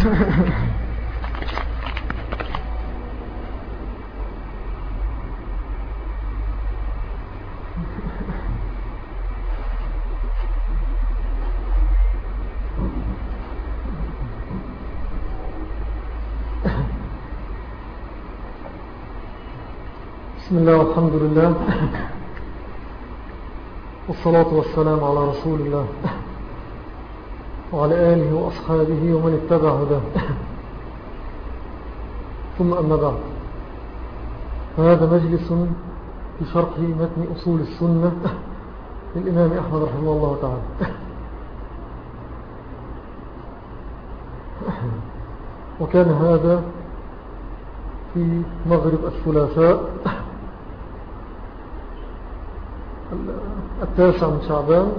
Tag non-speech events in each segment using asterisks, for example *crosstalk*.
بسم الله والحمد لله والصلاة والسلام على رسول الله. وعلى آله وأصحابه ومن اتبع هداه. ثم أما بعد. فهذا مجلس في شرح متن أصول السنة للإمام أحمد رحمه الله تعالى. وكان هذا في مغرب الثلاثاء التاسع من شعبان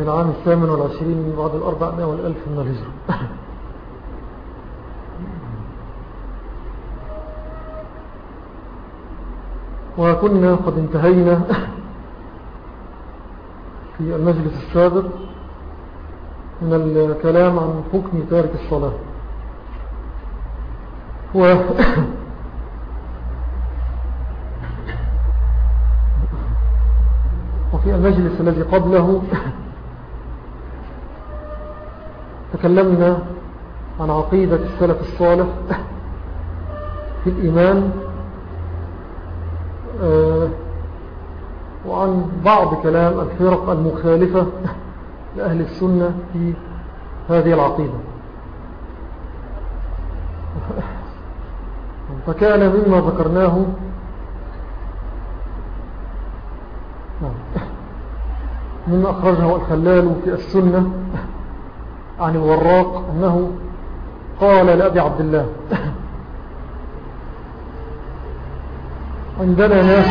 من العام الثامن والعشرين من بعد الأربعمائة والألف من الهجرة. وكنا قد انتهينا في المجلس السابق من الكلام عن حكم تارك الصلاة. و وفي المجلس الذي قبله تكلمنا عن عقيدة السلف الصالح في الإيمان آه، وعن بعض كلام الفرق المخالفة لأهل السنة في هذه العقيدة. فكان مما ذكرناه. مما أخرجه الخلال في السنة. عن الوراق أنه قال لأبي عبد الله. عندنا ناس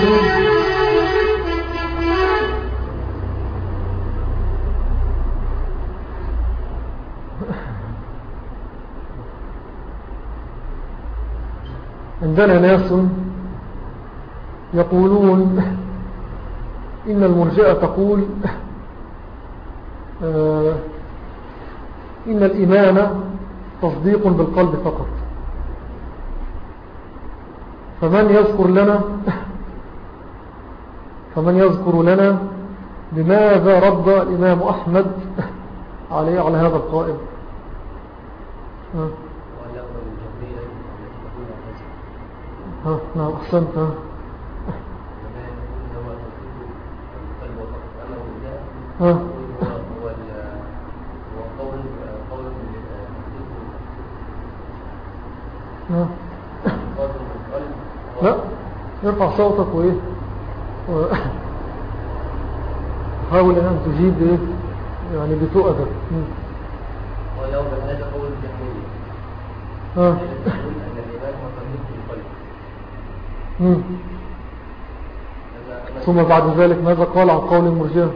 عندنا ناس يقولون إن المرجئة تقول آه، إن الإيمان تصديق بالقلب فقط. فمن يذكر لنا *laughs* فمن يذكر لنا لماذا رد الإمام أحمد *laughs* عليه على هذا القائل؟ ها؟ ها نعم أحسنت ها. *laughs* ها. لا ارفع صوتك وإيه؟ *laughs* حاول أن تجيب إيه؟ يعني بتؤدب ولو هذا قول الجهمية ها؟ ثم بعد ذلك ماذا قال عن قول المرجئة؟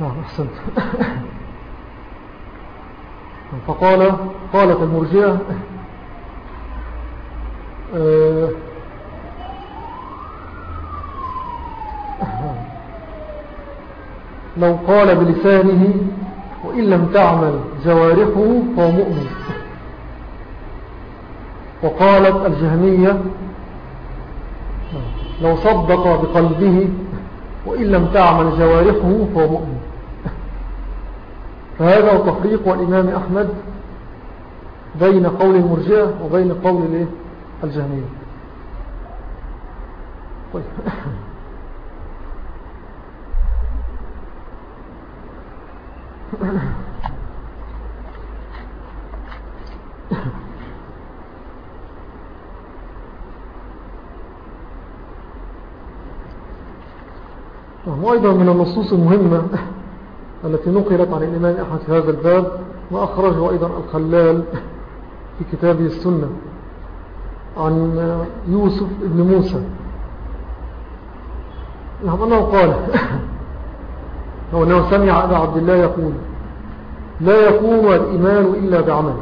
نعم أحسنت. *laughs* فقال قالت المرجئة آه، لو قال بلسانه وإن لم تعمل جوارحه فهو مؤمن. وقالت الجهمية لو صدق بقلبه وإن لم تعمل جوارحه فهو مؤمن. فهذا هو تفريق والإمام أحمد بين قول المرجئة وبين قول الجهمية طيب وأيضا من النصوص المهمة التي نقلت عن الإمام أحمد في هذا الباب وأخرجه أيضا الخلال في كتابه السنة عن يوسف ابن موسى. نعم أنه قال هو أنه سمع أبا عبد الله يقول لا يقوم الإيمان إلا بعمل.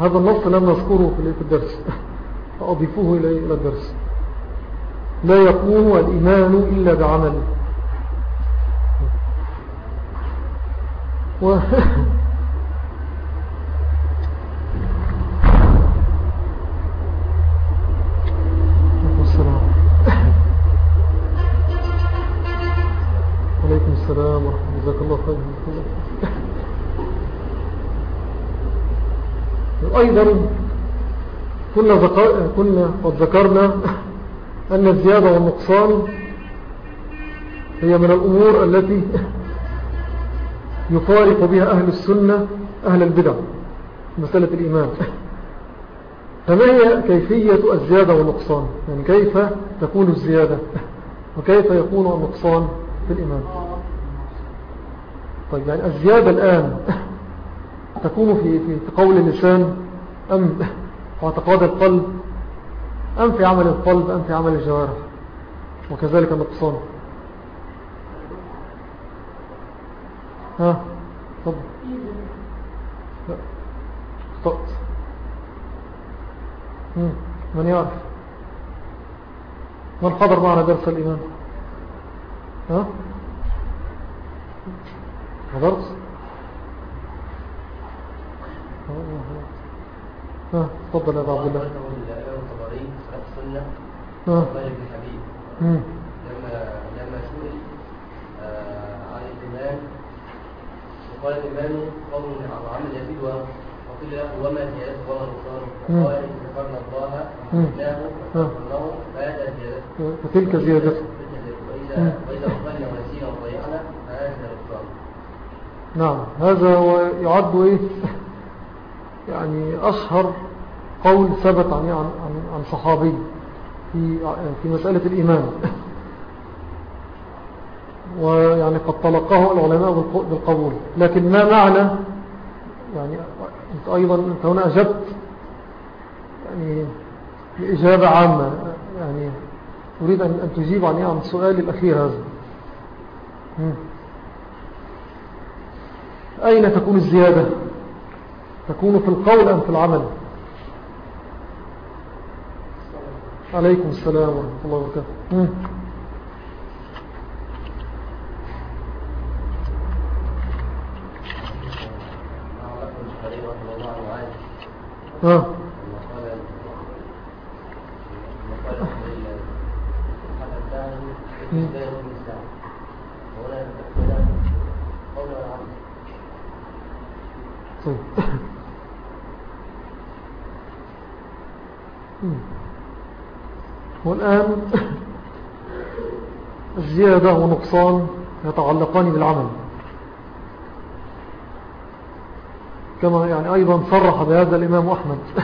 هذا النص لم نذكره في الدرس فأضيفوه إلى الدرس. لا يقوم الإيمان إلا بعمل. و... السلام ورحمة الله أيضا كنا. كنا قد ذكرنا أن الزيادة والنقصان هي من الأمور التي يفارق بها أهل السنة أهل البدع مسألة الإيمان. فما هي كيفية الزيادة والنقصان؟ يعني كيف تكون الزيادة؟ وكيف يكون النقصان في الإيمان؟ طيب يعني الزيادة الآن تكون في, في قول اللسان أم اعتقاد القلب أم في عمل القلب أم في عمل الجوارح وكذلك النقصان. ها طب لا. اخطأت من يعرف؟ من حضر معنا درس الإيمان؟ ها؟ حضرت؟ ها تفضل يا عبد الله. ها. وقال الايمان قول وعمل يزيد وقيل له وما زيادته وما نقصانه قال إن ذكرنا الله وحمدناه واستغفرناه فهذا زيادته فتلك زيادته واذا واذا اخبرنا ونسينا وضيعنا فهذا نقصان نعم. هذا هو يعد إيه؟ يعني أشهر قول ثبت عن عن عن صحابي في في مسألة الإيمان. ويعني قد طلقه العلماء بالقبول. لكن ما معنى؟ يعني أنت أيضا أنت هنا أجبت يعني إجابة عامة. يعني أريد أن تجيب عن عن السؤال الأخير هذا. أين تكون الزيادة؟ تكون في القول أم في العمل؟ عليكم السلام ورحمة الله وبركاته. طيب. والآن الزيادة ونقصان يتعلقان بالعمل. كما يعني أيضا صرح بهذا الإمام أحمد. *laughs*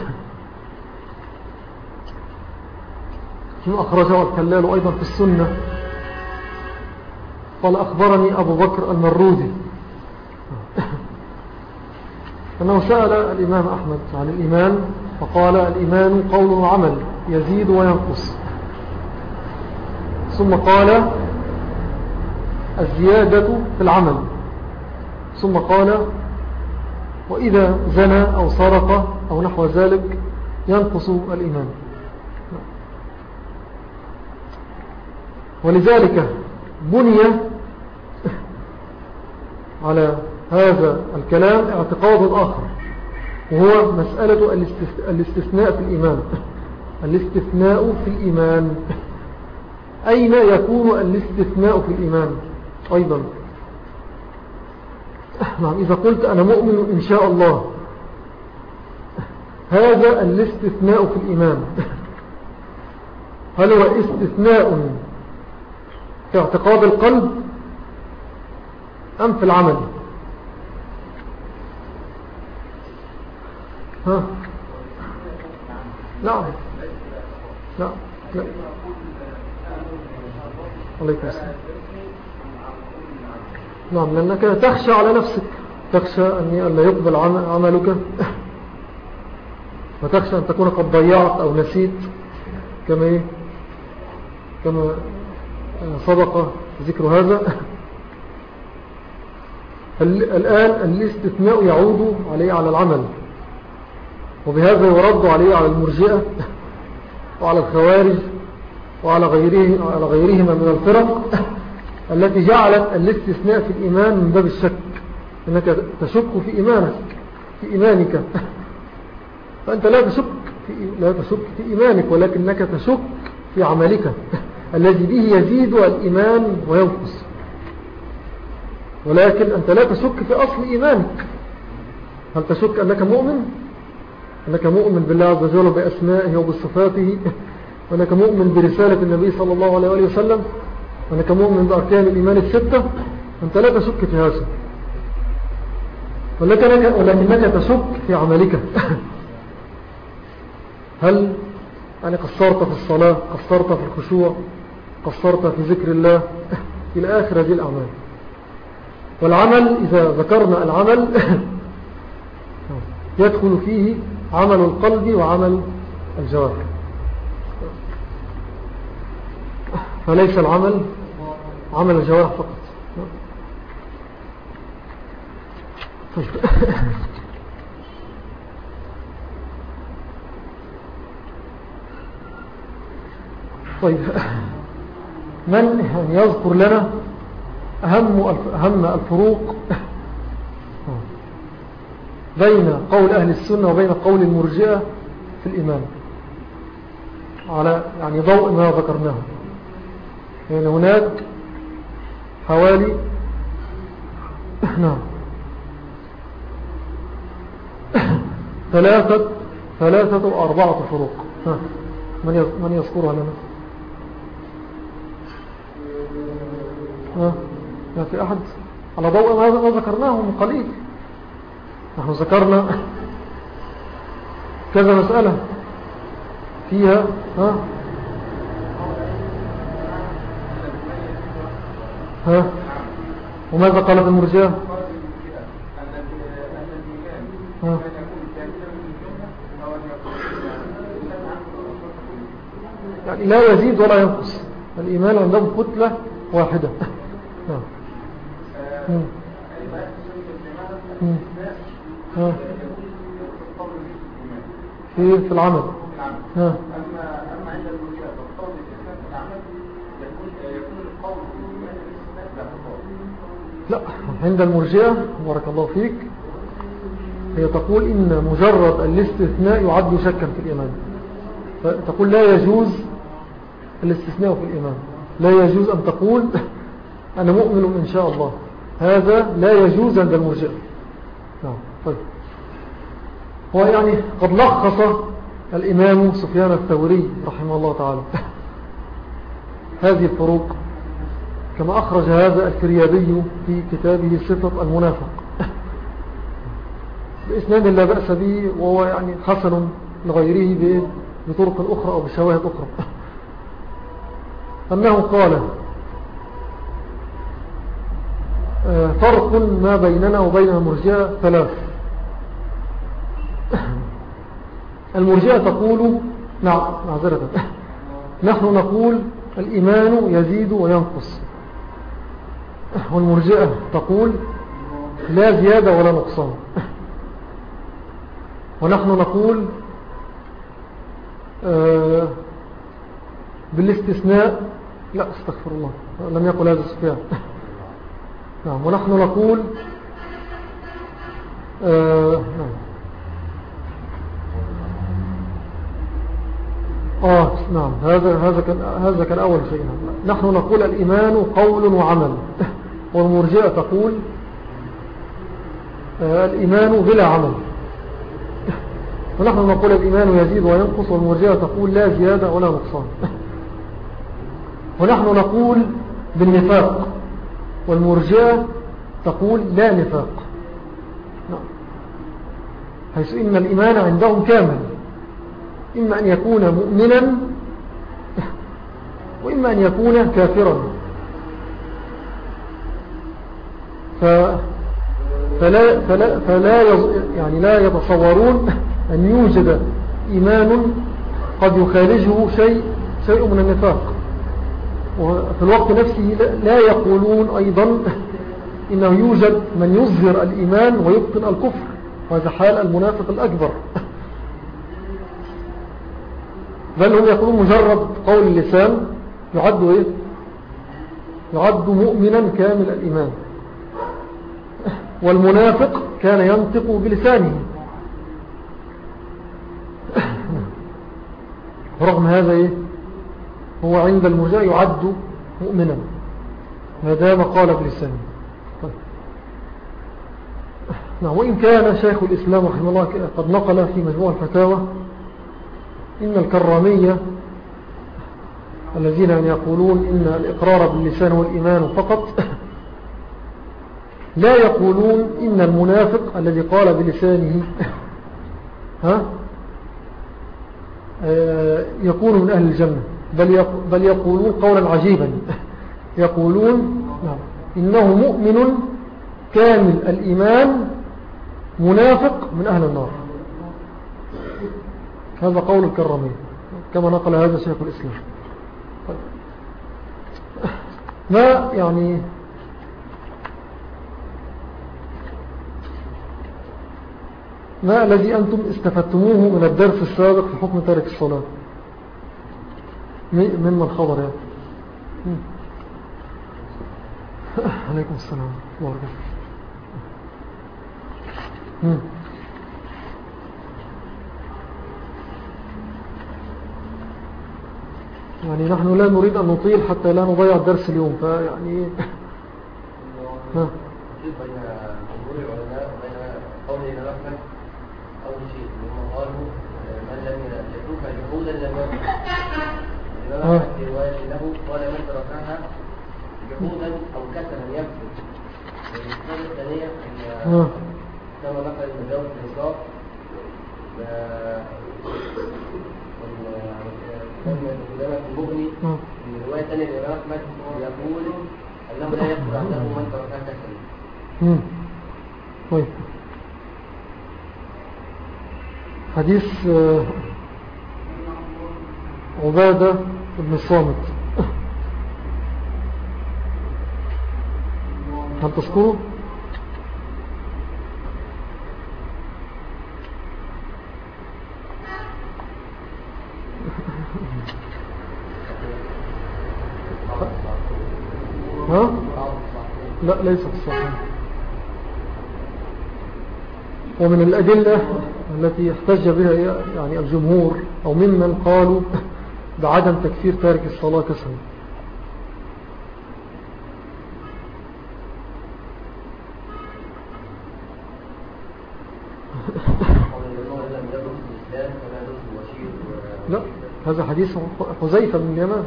أخرجه الكلال أيضا في السنة. قال أخبرني أبو بكر المرودي. *laughs* أنه سأل الإمام أحمد عن الإيمان فقال الإيمان قول وعمل يزيد وينقص. ثم قال الزيادة في العمل. ثم قال وإذا زنى أو سرق أو نحو ذلك ينقص الإيمان. ولذلك بني على هذا الكلام اعتقاد آخر وهو مسألة الاستثناء في الإيمان. الاستثناء في الإيمان. أين يكون الاستثناء في الإيمان؟ أيضا. نعم إذا قلت أنا مؤمن إن شاء الله. هذا الاستثناء في الإيمان. هل هو استثناء في اعتقاد القلب أم في العمل؟ ها؟ نعم. نعم. لا عليك السلام. نعم لأنك تخشى على نفسك. تخشى أن لا يقبل عملك. وتخشى أن تكون قد ضيعت أو نسيت. كما إيه؟ كما سبق ذكر هذا. الآن الاستثناء يعود عليه على العمل. وبهذا يرد عليه على المرجئة وعلى الخوارج وعلى غيره على غيرهما من الفرق. التي جعلت الاستثناء في الإيمان من باب الشك. أنك تشك في إيمانك في إيمانك. *laughs* فأنت لا تشك في, لا تشك في إيمانك ولكنك تشك في عملك. *laughs* الذي به يزيد الإيمان وينقص. ولكن أنت لا تشك في أصل إيمانك. هل تشك أنك مؤمن؟ أنك مؤمن بالله عز وجل بأسمائه وبصفاته؟ *laughs* وأنك مؤمن برسالة النبي صلى الله عليه وسلم؟ وأنك مؤمن بأركان الإيمان الستة أنت لا تشك في هذا. ولكنك تشك في عملك. *laughs* هل يعني قصرت في الصلاة قصرت في الخشوع قصرت في ذكر الله؟ *laughs* إلى آخر هذه الأعمال. والعمل إذا ذكرنا العمل *laughs* يدخل فيه عمل القلب وعمل الجوارح. فليس العمل عمل الجوارح فقط. طيب. من يذكر لنا أهم, أهم الفروق بين قول أهل السنة وبين قول المرجئة في الإيمان؟ على يعني ضوء ما ذكرناه. يعني هناك حوالي نعم. ثلاثة ثلاثة وأربعة فروق من من يذكرها لنا؟ ما في أحد. على ضوء ما ذكرناه من قليل. نحن ذكرنا *laughs* كذا مسألة فيها ها. ها؟ وماذا قالت المرجئة يعني لا يزيد ولا ينقص. الإيمان عندهم كتلة واحدة. نعم في في العمل. ها أما عند المرجئة فالقول في العمل يكون القول لا عند المرجئة بارك الله فيك هي تقول إن مجرد الاستثناء يعد شكا في الإيمان. تقول لا يجوز الاستثناء في الإيمان. لا يجوز أن تقول *laughs* أنا مؤمن إن شاء الله. هذا لا يجوز عند المرجئة. نعم طيب. هو يعني قد لخص الإمام سفيان الثوري رحمه الله تعالى. *laughs* هذه الفروق. كما أخرج هذا الكريابي في كتابه صفة المنافق. بإسناد لا بأس به وهو يعني حسن لغيره بطرق أخرى أو بشواهد أخرى. أنه قال آه، فرق ما بيننا وبين المرجئة ثلاث. المرجئة تقول نعم معذرة. نحن نقول الإيمان يزيد وينقص. والمرجئة تقول لا زيادة ولا نقصان. ونحن نقول آه، بالاستثناء لا استغفر الله لم يقل هذا السفيان نعم ونحن نقول آه نعم. آه نعم هذا هذا كان هذا كان أول شيء. نحن نقول الإيمان قول وعمل. والمرجئة تقول آه الإيمان بلا عمل. ونحن نقول الإيمان يزيد وينقص والمرجئة تقول لا زيادة ولا نقصان. ونحن نقول بالنفاق والمرجئة تقول لا نفاق. نعم. حيث إن الإيمان عندهم كامل إما أن يكون مؤمنا وإما أن يكون كافرا. ف فلا, فلا, فلا يعني لا يتصورون أن يوجد إيمان قد يخالجه شيء شيء من النفاق. وفي الوقت نفسه لا يقولون أيضا إنه يوجد من يظهر الإيمان ويبطن الكفر وهذا حال المنافق الأكبر. بل هم يقولون مجرد قول اللسان يعد إيه؟ يعد مؤمنا كامل الإيمان. والمنافق كان ينطق بلسانه. رغم هذا إيه؟ هو عند المرجاء يعد مؤمنا. ما دام قال بلسانه. طيب. نعم وإن كان شيخ الإسلام رحمه الله قد نقل في مجموع الفتاوى إن الكرامية الذين يقولون إن الإقرار باللسان والإيمان فقط لا يقولون إن المنافق الذي قال بلسانه ها؟ آه، يكون من أهل الجنة بل بل يقولون قولا عجيبا. *laughs* يقولون نعم، إنه مؤمن كامل الإيمان منافق من أهل النار. هذا قول الكرمين كما نقل هذا شيخ الإسلام. طيب. *laughs* ما يعني ما الذي أنتم استفدتموه من الدرس السابق في حكم تارك الصلاة؟ ممن خبر يعني؟ عليكم السلام الله. يعني نحن لا نريد أن نطيل حتى لا نضيع الدرس اليوم فيعني *laughs* ها؟ أول شيء هم قالوا من لم يترك جهودا لم الإمام أحمد في رواية له قال من تركها جهودا أو كسلا يكفر والمسألة الثانية أن كما نقل المجاوب في النصاب قدامة المغني من رواية ثانية للإمام أحمد يقول أنه لا يكفر عنه من تركها كسلا طيب. حديث آه، عبادة بن الصامت *coughs* هل تذكره؟ *laughs* ها؟ لا ليس في الصحيح. ومن الأدلة التي احتج بها يعني الجمهور أو ممن قالوا بعدم تكفير تارك الصلاة كسر لا هذا حديث حزيفة من اليمن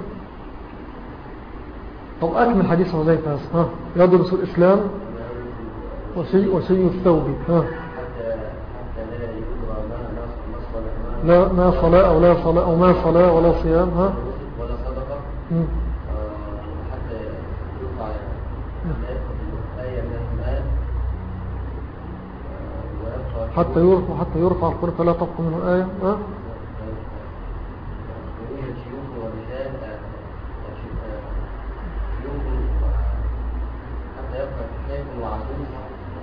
أو أكمل حديث حزيفة ها يدرس الإسلام وشيء, وشيء الثوب ها. لا ما صلاة أو لا صلاة أو ما صلاة ولا صيام ها؟ ولا صدقة؟ حتى المال حتى يرفع حتى يرفع القرآن فلا تبقى منه آية ها؟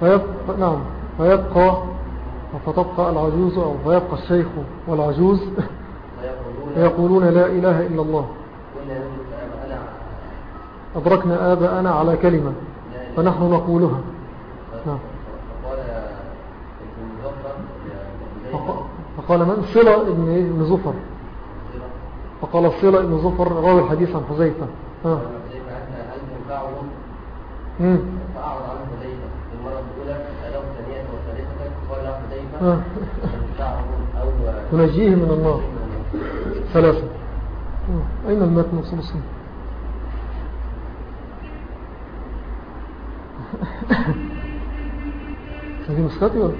فيبقى نعم فيبقى فتبقى العجوز أو فيبقى الشيخ والعجوز فيقولون لا إله إلا الله. أدركنا آباءنا على كلمة فنحن نقولها. نعم. فقال من صلة ابن زفر فقال صلة ابن زفر راوي الحديث عن حزيفة ها فأعرض عنه حذيفة؟ تنجيه من النار ثلاثة. أين المتن وصل السنة هذه مسكتي ولا؟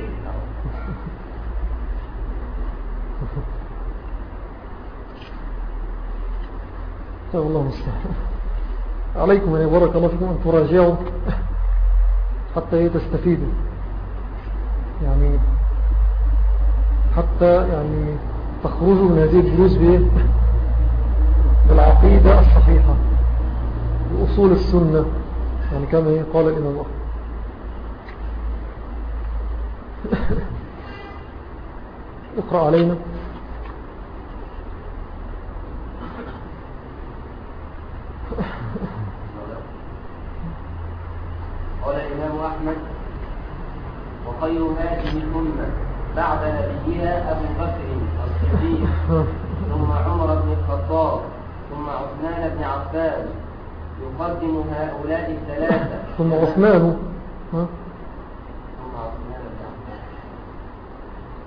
طيب الله مستحيل عليكم أن يبارك الله فيكم أن تراجعوا حتى تستفيدوا. يعني حتى يعني تخرجوا من هذه الدروس بالعقيدة *laughs* الصحيحة بأصول السنة يعني كما قال الإمام الله *laughs* اقرأ علينا. قال الإمام أحمد وخير هذه الأمة بعد نبيها أبو بكر الصديق ثم عمر بن الخطاب ثم عثمان بن عفان. يقدم هؤلاء الثلاثة. ثم عثمان؟ ثم عثمان بن عفان.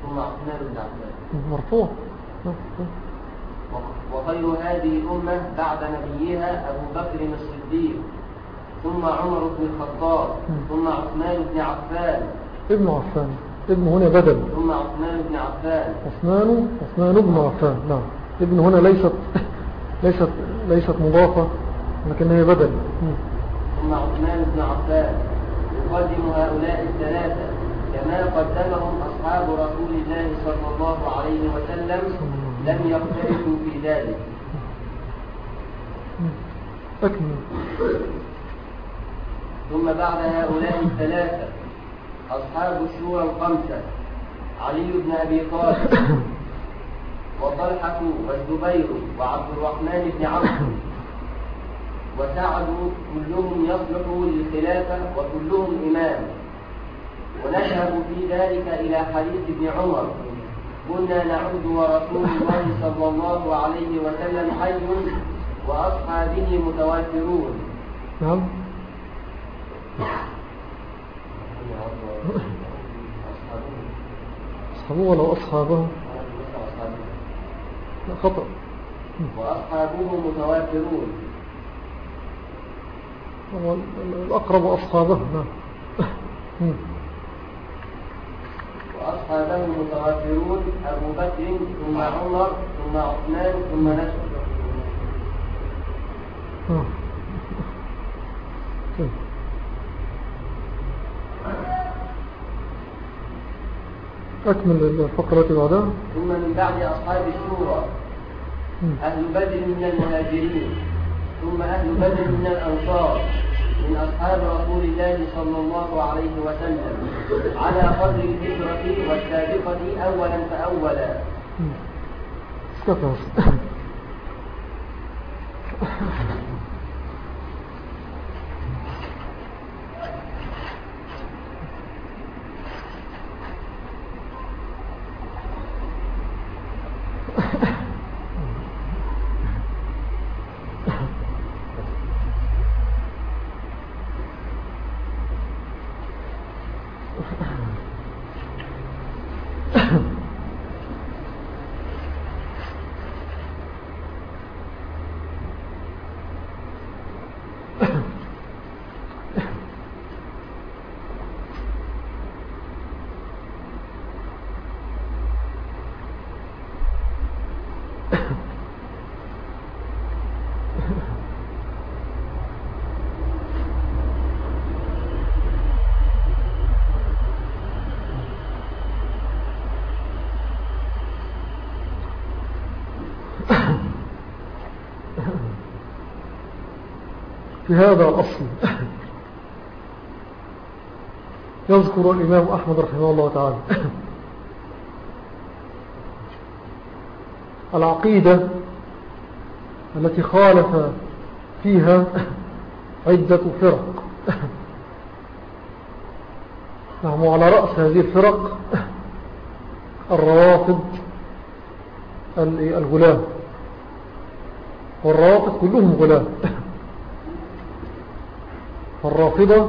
ثم عثمان بن عفان. مرفوع؟ وخير هذه الأمة بعد نبيها أبو بكر الصديق ثم عمر بن الخطاب ثم عثمان بن عفان. ابن عفان. ابن هنا بدل. ثم عثمان بن عفان. عثمان عثمان بن عفان نعم. ابن هنا ليست ليست ليست مضافة لكنها بدل. مم. ثم عثمان بن عفان. يقدم هؤلاء الثلاثة كما قدمهم أصحاب رسول الله صلى الله عليه وسلم لم يختلفوا في ذلك. أكمل. ثم بعد هؤلاء الثلاثة أصحاب الشورى الخمسة علي بن أبي طالب وطلحة والزبير وعبد الرحمن بن عوف. وسعد كلهم يصلح للخلافة وكلهم إمام. ونشهد في ذلك إلى حديث ابن عمر. كنا نعود ورسول الله صلى الله عليه وسلم حي وأصحابه متوافرون نعم. أصحابه ولو أصحابه لا، خطأ وأصحابه متوافرون هو الأقرب أصحابه نعم. وأصحابه متوافرون أبو بكر ثم عمر ثم عثمان ثم نشر آه. طيب. أكمل الفقرة التي بعدها. ثم من بعد أصحاب الشورى. أهل بدر من المهاجرين. ثم أهل بدر من الأنصار. من أصحاب رسول الله صلى الله عليه وسلم. على قدر الهجرة والسابقة أولا فأولا. استفرس في هذا الأصل. يذكر الإمام أحمد رحمه الله تعالى. العقيدة التي خالف فيها عدة فرق. نعم وعلى رأس هذه الفرق الروافض الغلام. والروافض كلهم غلام. فالرافضة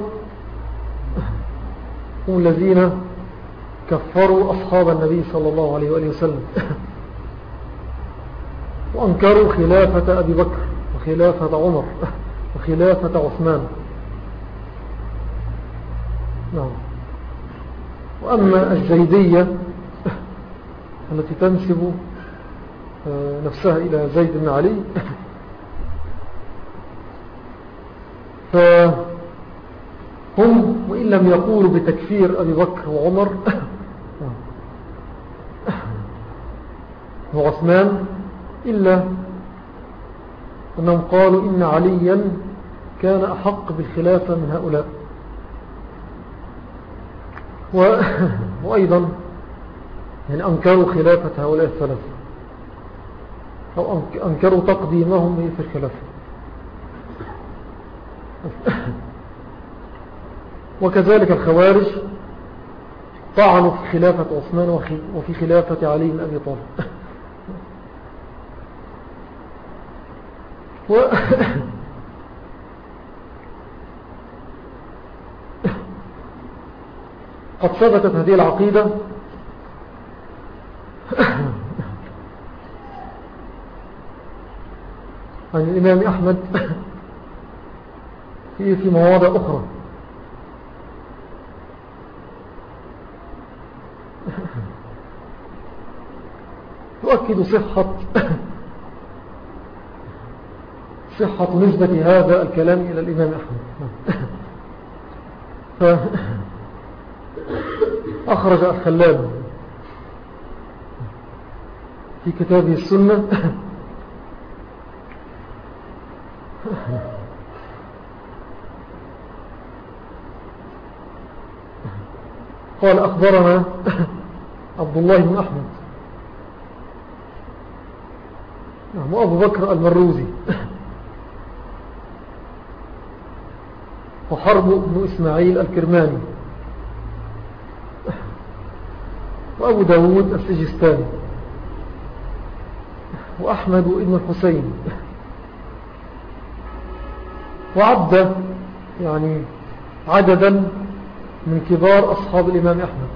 هم الذين كفروا أصحاب النبي صلى الله عليه وآله وسلم *clears throat* وأنكروا خلافة أبي بكر وخلافة عمر وخلافة عثمان. نعم. وأما الزيدية *clears throat* التي تنسب نفسها إلى زيد بن علي *clears throat* فهم وإن لم يقولوا بتكفير أبي بكر وعمر وعثمان إلا أنهم قالوا إن عليا كان أحق بالخلافة من هؤلاء. و... وأيضا يعني أنكروا خلافة هؤلاء الثلاثة. أو أنكروا تقديمهم في الخلافة. وكذلك الخوارج طعنوا في خلافة عثمان وفي خلافة علي بن أبي طالب. *laughs* و *laughs* قد ثبتت هذه العقيدة. *laughs* عن الإمام أحمد في مواضع أخرى. تؤكد صحة صحة نسبة هذا الكلام إلى الإمام أحمد. فأخرج الخلال في كتابه السنة. قال أخبرنا عبد الله بن أحمد. نعم أبو بكر المروزي. وحرب بن إسماعيل الكرماني. وأبو داود السجستاني. وأحمد بن الحسين. وعد يعني عددا من كبار أصحاب الإمام أحمد.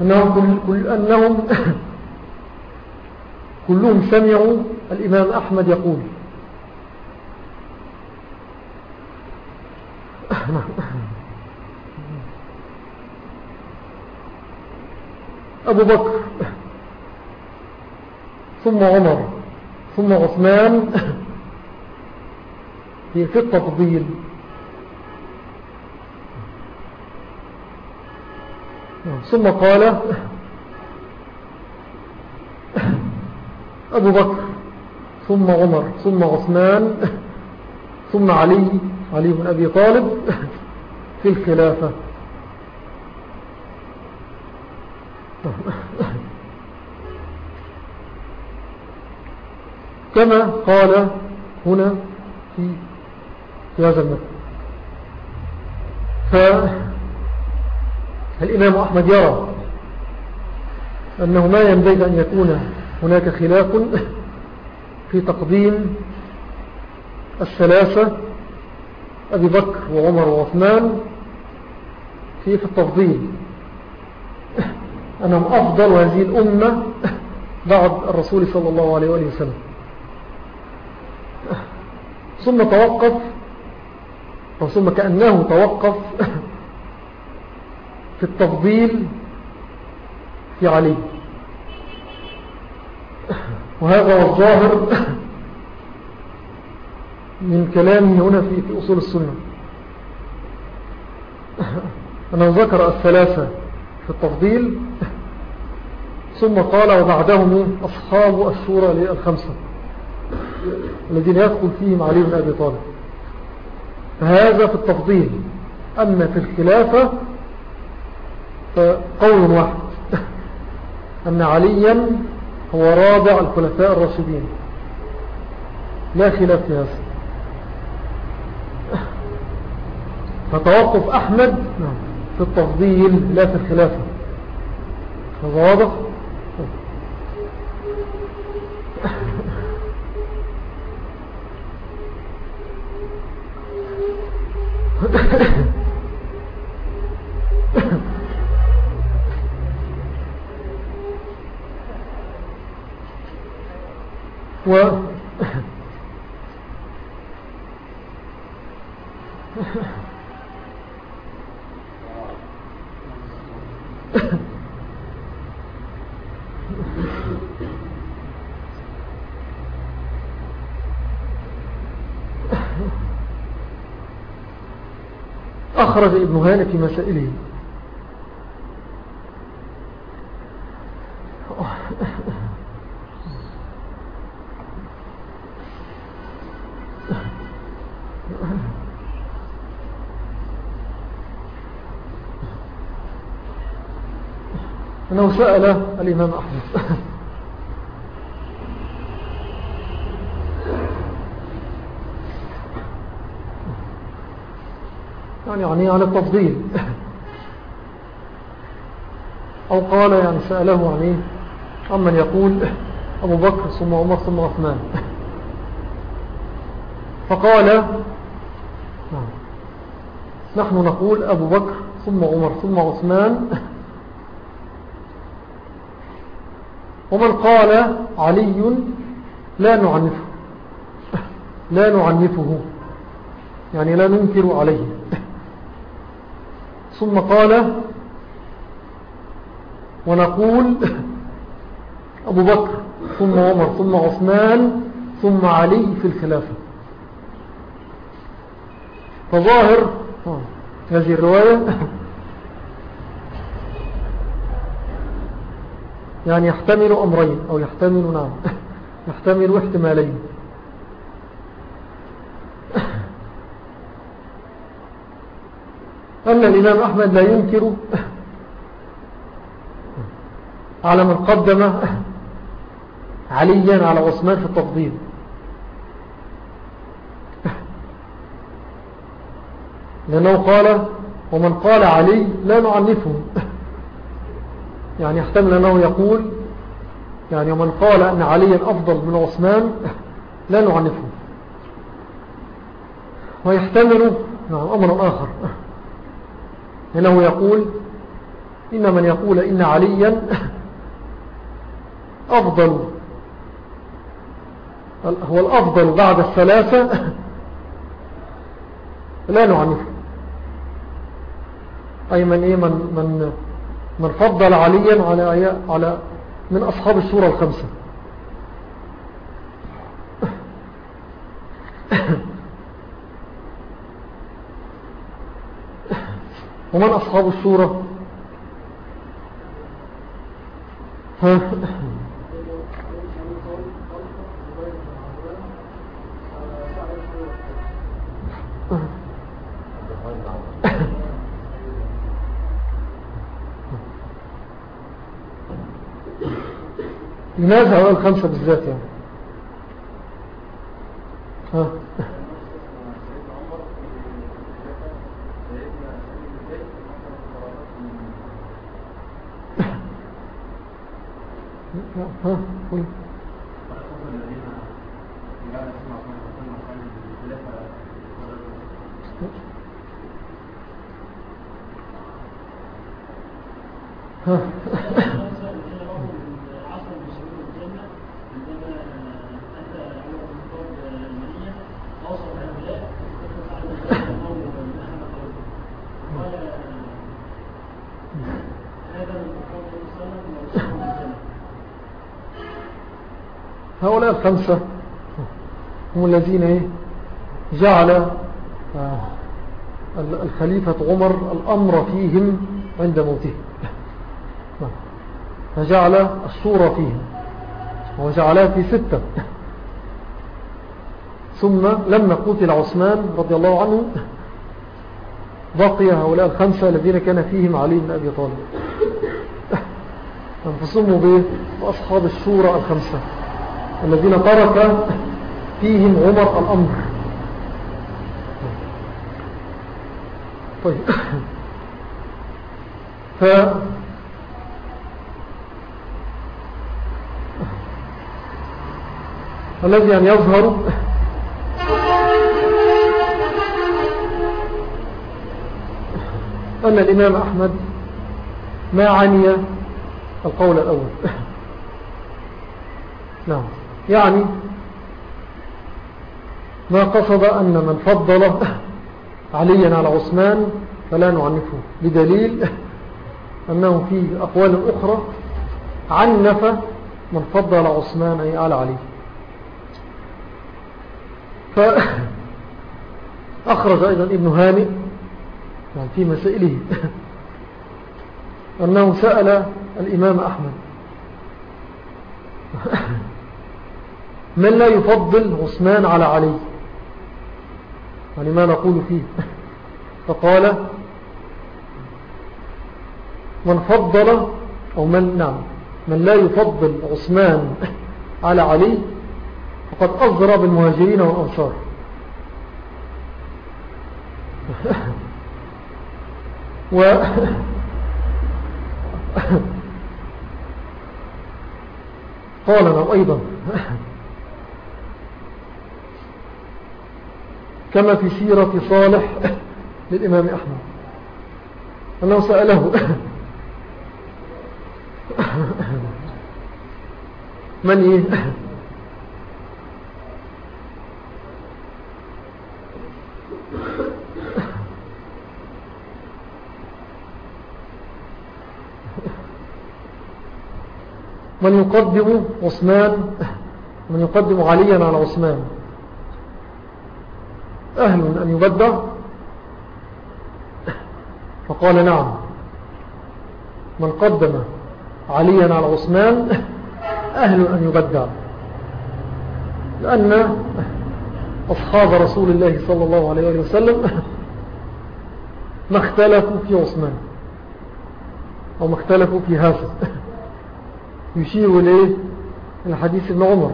أنهم, كل أنهم كلهم سمعوا الإمام أحمد يقول. أبو بكر ثم عمر ثم عثمان في التفضيل. ثم قال أبو بكر ثم عمر ثم عثمان ثم علي علي بن أبي طالب *laughs* في الخلافة. *laughs* كما قال هنا في هذا المثل. فالإمام أحمد يرى أنه ما ينبغي أن يكون هناك خلاف في تقديم الثلاثة أبي بكر وعمر وعثمان في التفضيل. أنهم أفضل هذه الأمة بعد الرسول صلى الله عليه وسلم. ثم توقف ثم كأنه توقف في التفضيل في علي. وهذا هو الظاهر من كلامه هنا في, أصول السنة. أنه ذكر الثلاثة في التفضيل ثم قال وبعدهم أصحاب الشورى للخمسة الذين يدخل فيهم علي بن أبي طالب. فهذا في التفضيل أما في الخلافة فقول واحد أن عليا هو رابع الخلفاء الراشدين. لا خلاف في هذا. فتوقف أحمد في التفضيل لا في الخلافة. هذا واضح؟ *laughs* و *coughs* أخرج ابن هانة في مسائله. أنه سأل الإمام أحمد. *laughs* يعني يعني على التفضيل. *laughs* أو قال يعني سأله عن إيه عمن يقول أبو بكر ثم عمر ثم عثمان. *laughs* فقال نعم. نحن نقول أبو بكر ثم عمر ثم عثمان. ومن قال علي لا نعنفه. لا نعنفه. يعني لا ننكر عليه. ثم قال ونقول أبو بكر ثم عمر ثم عثمان ثم علي في الخلافة. فظاهر هذه الرواية يعني يحتمل أمرين أو يحتمل نعم. *laughs* يحتمل احتمالين. *laughs* أن الإمام أحمد لا ينكر *laughs* على من قدم عليا على عثمان في التفضيل لأنه قال ومن قال علي لا نعنفه. يعني يحتمل أنه يقول يعني ومن قال أن عليا أفضل من عثمان *laughs* لا نعنفه. ويحتمل نعم أمر آخر. *laughs* لأنه يقول إن من يقول إن عليا *laughs* أفضل هو الأفضل بعد الثلاثة لا نعنفه. أي من, إيه من, من, من فضل عليا على, على من أصحاب السورة الخمسة. ومن أصحاب السورة؟ ها؟ لماذا هؤلاء الخمسة بالذات يعني. ها. ها. الخمسة هم الذين إيه؟ جعل آه، الخليفة عمر الأمر فيهم عند موته. فجعل الصورة فيهم. وجعلها في ستة. ثم لما قتل عثمان رضي الله عنه بقي هؤلاء الخمسة الذين كان فيهم علي بن أبي طالب. فسموا به وأصحاب الشورى الخمسة. الذين ترك فيهم عمر الأمر. طيب. ف الذي أن يظهر أن الإمام أحمد ما عني القول الأول. نعم. يعني ما قصد أن من فضل عليا على عثمان فلا نعنفه بدليل أنه في أقوال أخرى عنف من فضل عثمان أي على علي. فأخرج أيضا ابن هانئ يعني في مسائله أنه سأل الإمام أحمد. من لا يفضل عثمان على علي؟ يعني ما نقول فيه. *laughs* فقال من فضل أو من نعم. من لا يفضل عثمان على علي فقد أصدر بالمهاجرين والأنصار. *laughs* و *laughs* قال نعم أيضا. كما في سيرة صالح للإمام أحمد. أنه سأله. من إيه؟ من يقدم عثمان؟ من يقدم عليا على عثمان. أهل أن يبدع فقال نعم. من قدم عليا على عثمان أهل أن يبدع لأن أصحاب رسول الله صلى الله عليه وسلم ما اختلفوا في عثمان أو ما اختلفوا في هذا يشير إليه الحديث ابن عمر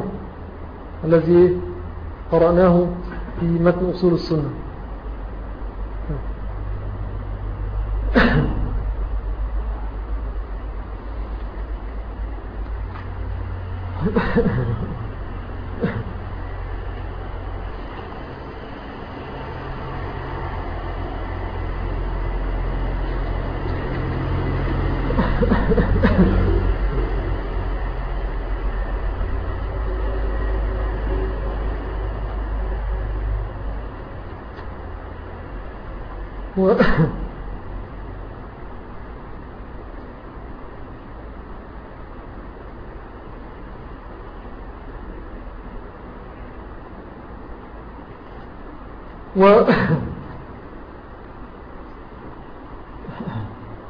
الذي قرأناه في متن أصول السنة. *laughs* و و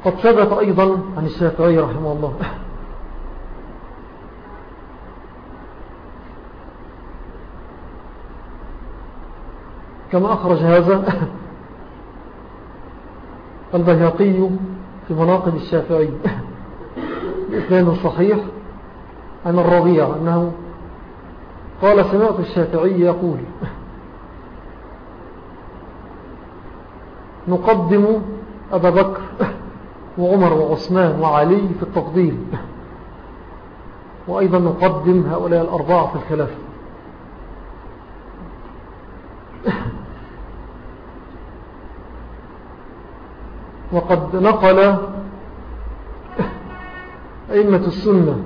قد ثبت أيضا عن الشافعي رحمه الله. كما أخرج هذا البيهقي في مناقب الشافعي. بإثنان صحيح عن الربيع أنه قال سمعت الشافعي يقول نقدم أبا بكر وعمر وعثمان وعلي في التفضيل وأيضا نقدم هؤلاء الأربعة في الخلافة. وقد نقل أئمة السنة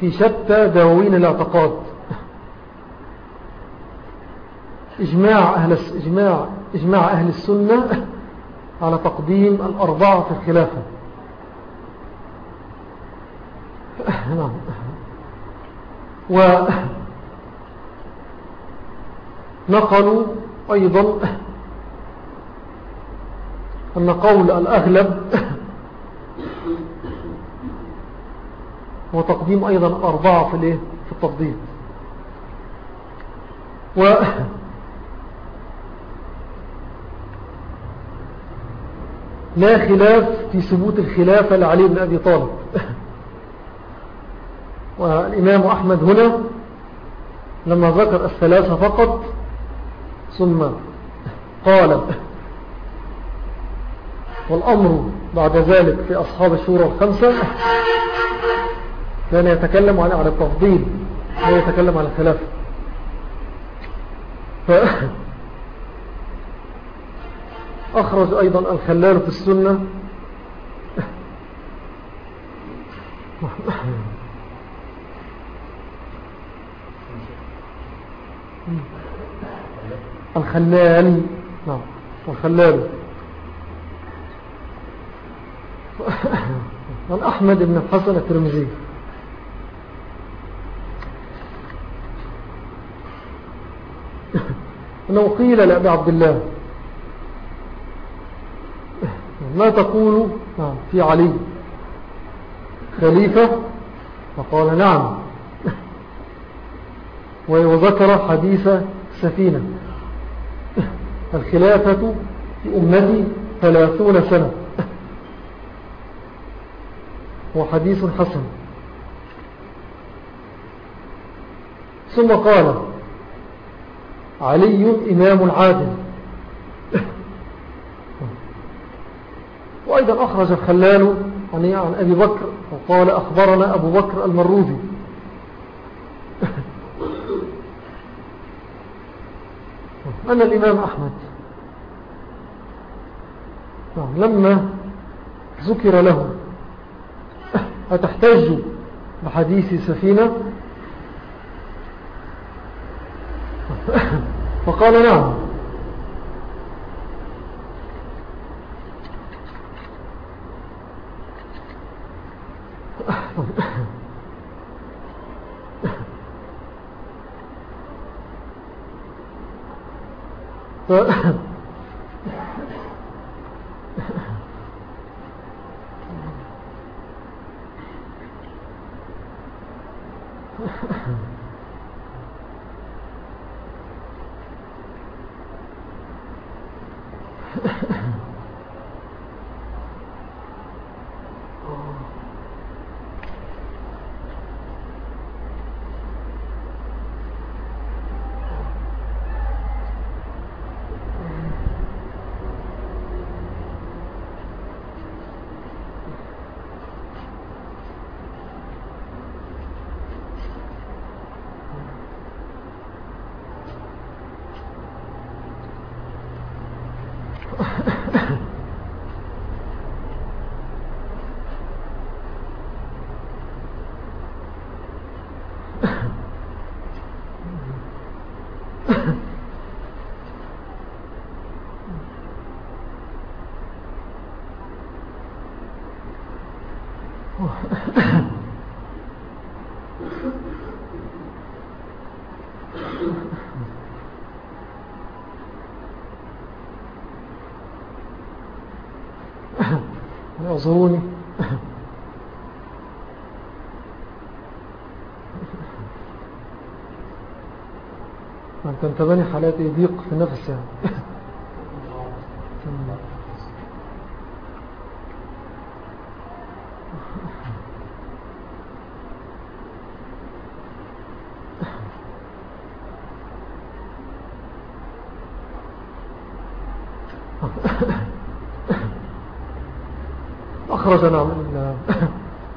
في شتى دواوين الاعتقاد. إجماع أهل, إجماع, إجماع أهل السنة على تقديم الأربعة في الخلافة. نعم. ونقلوا أيضا أن قول الأغلب وتقديم أيضا أربعة في, في التفضيل. و لا خلاف في ثبوت الخلافة لعلي بن أبي طالب. والإمام أحمد هنا لما ذكر الثلاثة فقط ثم قال والأمر بعد ذلك في أصحاب الشورى الخمسة كان يتكلم عن على التفضيل لا يتكلم عن الخلافة ف أخرج أيضا الخلال في السنة. الخلال نعم الخلال. *laughs* عن أحمد بن الحسن الترمذي. *laughs* أنه قيل لأبي عبد الله ما تقول في علي خليفة؟ فقال نعم. *laughs* وذكر حديث سفينة. الخلافة في أمتي ثلاثون سنة. وحديث حسن. ثم قال علي إمام عادل وأيضا أخرج الخلال عن أبي بكر قال أخبرنا أبو بكر المروذي. أنا الإمام أحمد نعم، لما ذكر له أتحتاج بحديث سفينة؟ *laughs* فقال نعم. ف... *laughs* *coughs* اعذروني. *coughs* أنت انتبني حالات ضيق في النفس يعني أخرجنا من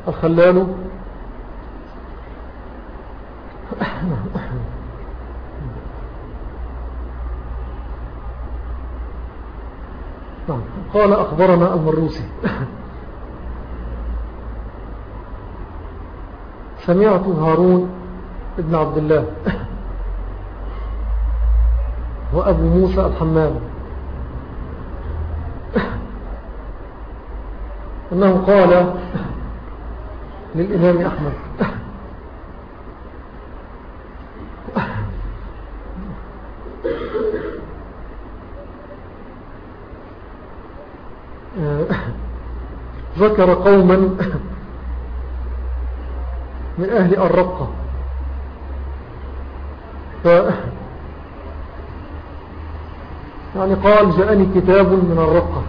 الخلال قال أخبرنا المروسي. سمعت هارون ابن عبد الله وأبو موسى الحمام. أنه قال للإمام أحمد. ذكر قوما من أهل الرقة. ف يعني قال جاءني كتاب من الرقة.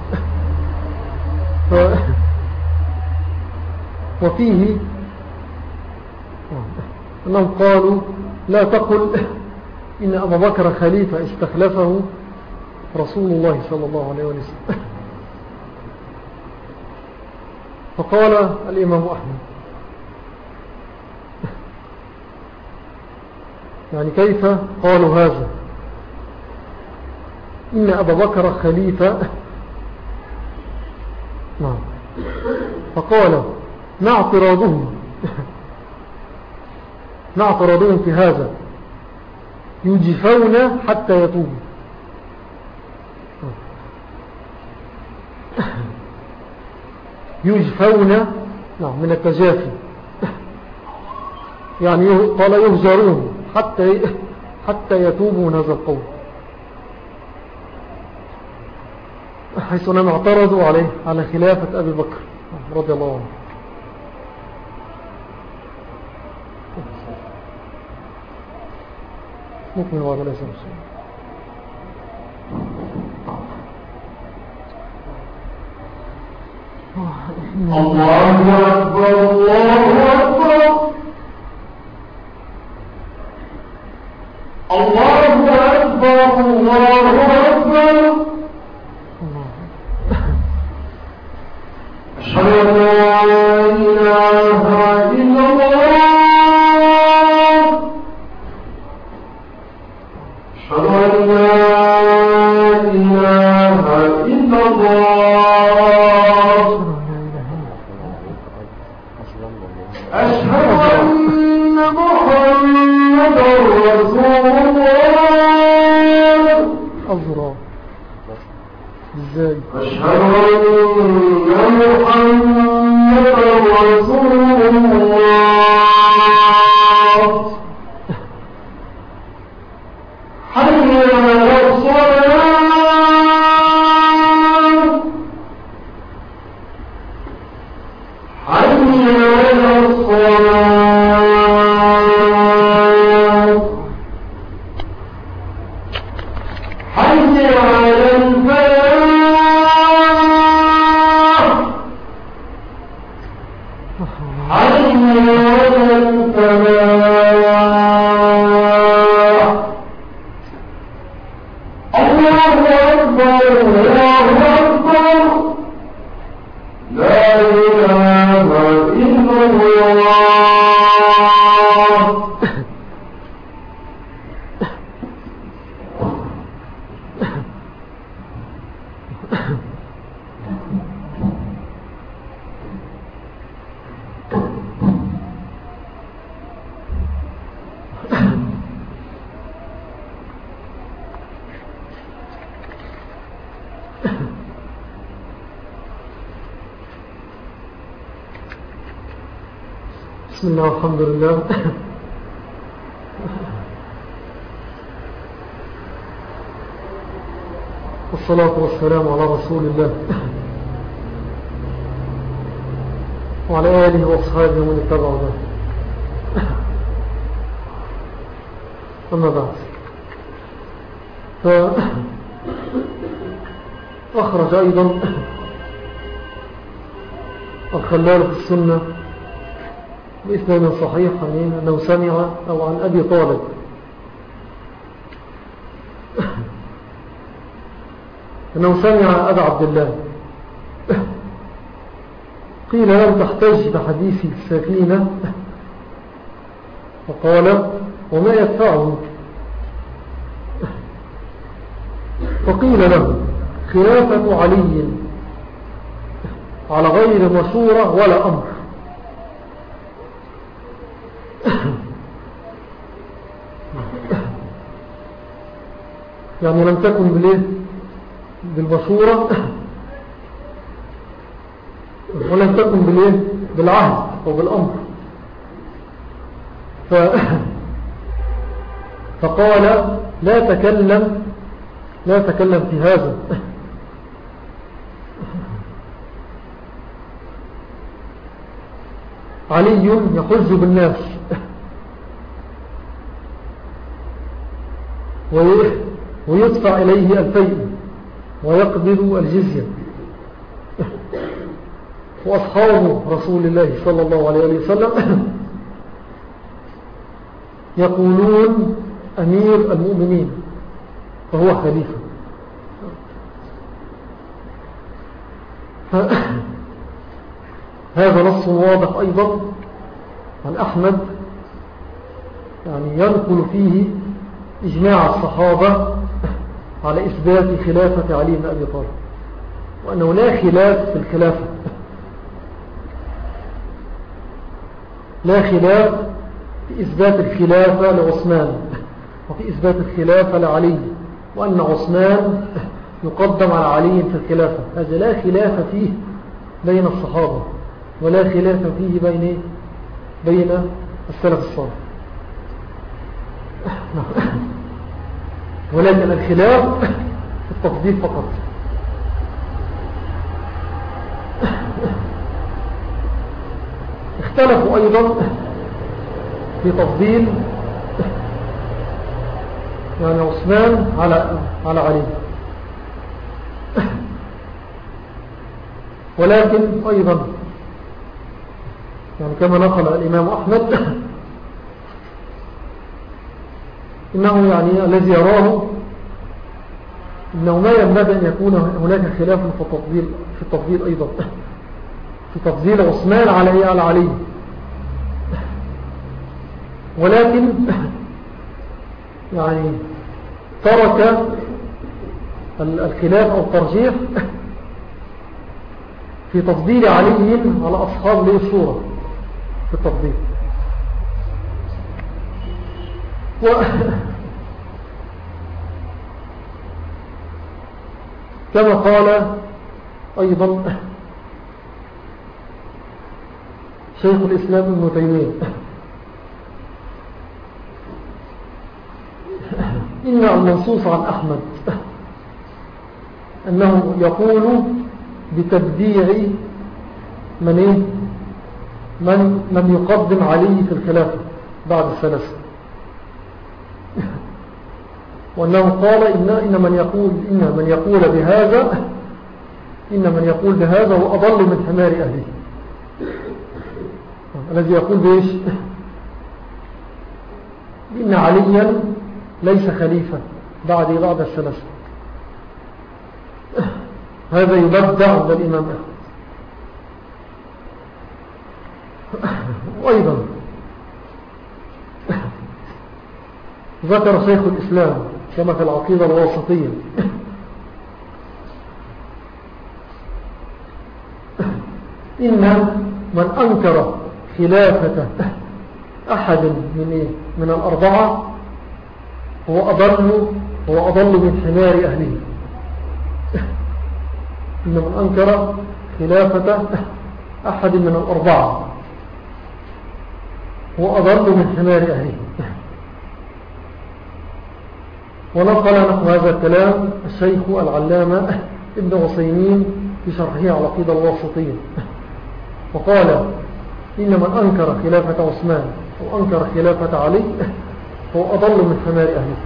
وفيه أنهم قالوا لا تقل إن أبا بكر خليفة استخلفه رسول الله صلى الله عليه وسلم. فقال الإمام أحمد يعني كيف قالوا هذا؟ إن أبا بكر خليفة. نعم. فقال ما اعتراضهم. *laughs* ما اعتراضهم في هذا. يجفون حتى يتوبوا. *laughs* يجفون نعم من التجافي. *laughs* يعني قال يهجرون حتى حتى يتوبوا من هذا القول. حيث أنهم اعترضوا عليه على خلافة أبي بكر رضي الله عنه. نكمل بعض الأسئلة الله أكبر الله أكبر الله أكبر. الله. أكبر أشهد أن لا بسم الله. والحمد لله. والصلاة والسلام على رسول الله. وعلى آله وأصحابه ومن اتبع ذلك أما بعد. فأخرج أيضا الخلال في السنة بإسناد صحيح أنه سمع أو عن أبي طالب. *coughs* أنه سمع أبا عبد الله. *coughs* قيل لم تحتج بحديث السفينة *coughs* فقال وما يدفعني فقيل له خلافة علي. على غير مشورة ولا أمر. يعني لم تكن بالإيه؟ بالبصورة ولم تكن بالإيه؟ بالعهد أو بالامر ف فقال لا تكلم لا تكلم في هذا. علي يحز بالناس. ويدفع إليه الفيء ويقبل الجزية. وأصحاب رسول الله صلى الله عليه وسلم يقولون أمير المؤمنين فهو خليفة. هذا نص واضح أيضا. عن أحمد يعني ينقل فيه إجماع الصحابة على إثبات خلافة علي بن أبي طالب وأنه لا خلاف في الخلافة. لا خلاف في إثبات الخلافة لعثمان وفي إثبات الخلافة لعلي وأن عثمان يقدم على علي في الخلافة. هذا لا خلاف فيه بين الصحابة ولا خلاف فيه بين بين السلف الصالح. ولكن الخلاف في التفضيل فقط. اختلفوا أيضا في تفضيل يعني عثمان على على علي. ولكن أيضا يعني كما نقل الإمام أحمد إنه يعني الذي يراه إنه ما ينبغي أن يكون هناك خلاف في التفضيل, في التفضيل أيضا. في تفضيل عثمان على إيه على علي. ولكن يعني ترك الخلاف أو الترجيح في تفضيل علي على أصحاب ليه الصورة في التفضيل. و كما قال أيضا شيخ الإسلام ابن تيمية إن المنصوص عن أحمد أنه يقول بتبديع من إيه؟ من من يقدم عليه في الخلافة بعد الثلاثة وأنه قال إن, إن من يقول إن من يقول بهذا إن من يقول بهذا هو أضل من حمار أهله. الذي يقول بإيش؟ إن عليا ليس خليفة بعد بعد الثلاثة هذا يبدع عند الإمام أحمد. وأيضا ذكر شيخ الإسلام كما في العقيدة الواسطية. إن من أنكر خلافة أحد من, إيه؟ من الأربعة هو أضل, هو أضل من حمار أهله. إن من أنكر خلافة أحد من الأربعة هو أضل من حمار أهله. ونقل نحو هذا الكلام الشيخ العلامة ابن غصيمين في شرحه على قيدة الواسطين. وقال إن من أنكر خلافة عثمان وأنكر خلافة علي هو أضل من حمار أهله.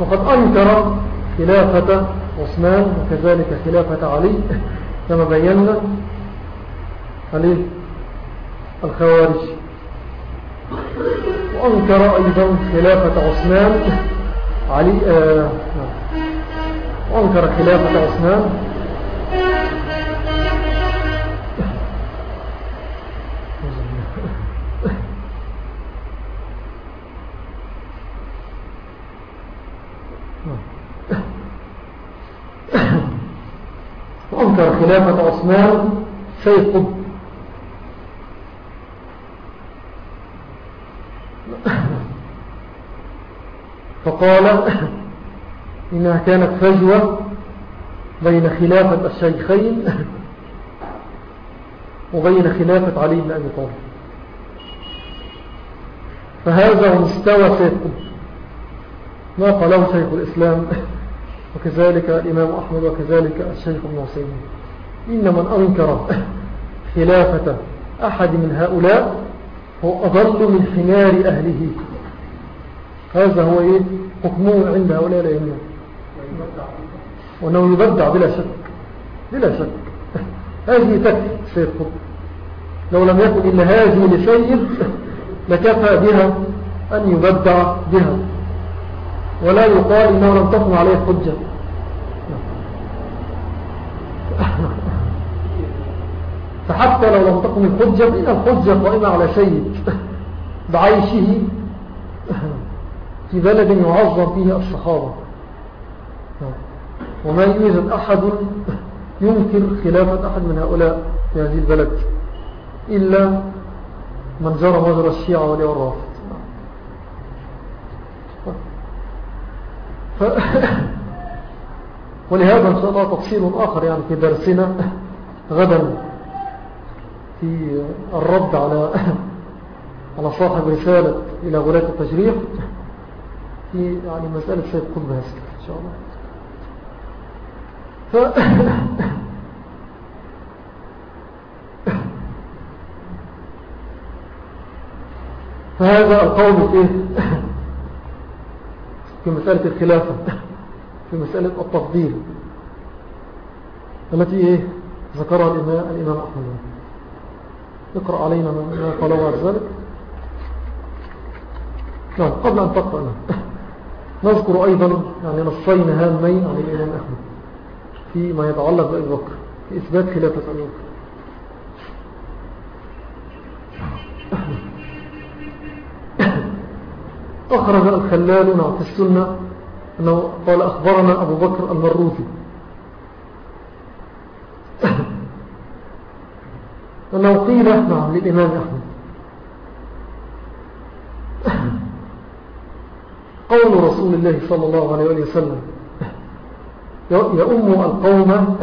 وقد أنكر خلافة عثمان وكذلك خلافة علي كما بينا عليه الخوارج. وأنكر أيضا خلافة عثمان علي آه وأنكر خلافة عثمان. وأنكر خلافة عثمان سيد قطب فقال إنها كانت فجوة بين خلافة الشيخين وبين خلافة علي بن أبي طالب. فهذا مستوى سيد ما قاله شيخ الإسلام وكذلك الإمام أحمد وكذلك الشيخ ابن حسين إن من أنكر خلافة أحد من هؤلاء هو أضل من حمار أهله. هذا هو إيه؟ حكمه عند هؤلاء الأئمة. وأنه يبدع بلا شك بلا شك. هذه تكفي سيد قطب. لو لم يكن إلا هذه لسيد لكفى بها أن يبدع بها. ولا يقال إنه لم تقم عليه حجة. فحتى لو لم تقم الحجة فإن الحجة قائمة على سيد بعيشه. في بلد يعظم فيه الصحابة. وما يوجد أحد ينكر خلافة أحد من هؤلاء في هذه البلد إلا من جرى مجرى الشيعة ولي الرافض ف... *laughs* ولهذا إن شاء الله تفصيل آخر يعني في درسنا غدا في الرد على *laughs* على صاحب رسالة إلى ولاة التجريح في يعني مسألة سيد قطب هسك إن شاء الله. ف... فهذا القول في في مسألة الخلافة في مسألة التفضيل التي إيه؟ ذكرها الإمام, الإمام أحمد. اقرأ علينا ما قالوا بعد ذلك نعم قبل أن تقرأ. نذكر أيضا يعني نصين هامين عن الإمام أحمد فيما يتعلق بأبي بكر في إثبات خلافة أبي بكر أخرج الخلال في السنة أنه قال أخبرنا أبو بكر المروثي. أنه قيل نعم للإمام أحمد. قول رسول الله صلى الله عليه وسلم. يأم القوم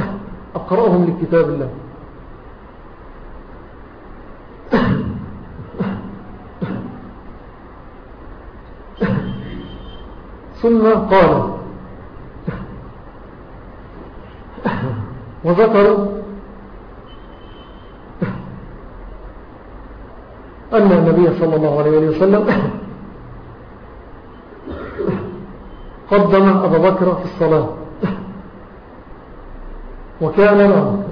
أقرأهم لكتاب الله. ثم قال وذكر أن النبي صلى الله عليه وسلم قدم أبا بكر في الصلاة. وكان له.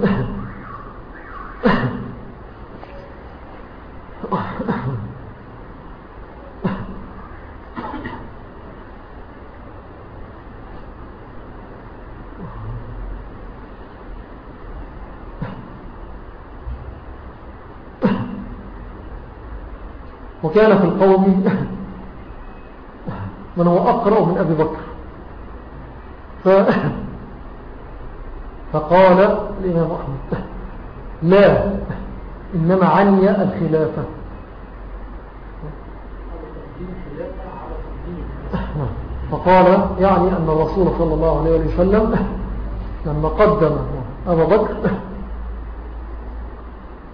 وكان في القوم من هو أقرأ من أبي بكر. ف... فقال الإمام أحمد لا إنما عني الخلافة. فقال يعني أن الرسول صلى الله عليه وسلم لما قدم أبا بكر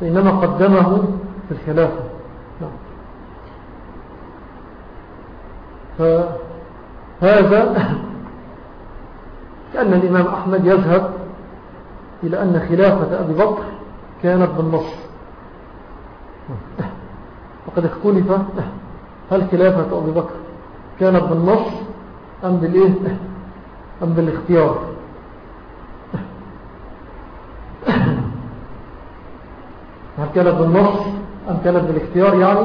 فإنما قدمه في الخلافة. فهذا كأن الإمام أحمد يذهب إلى أن خلافة أبي بكر كانت بالنص. وقد اختلف هل خلافة أبي بكر كانت بالنص أم بالإيه؟ أم بالاختيار. هل كانت بالنص أم كانت بالاختيار؟ يعني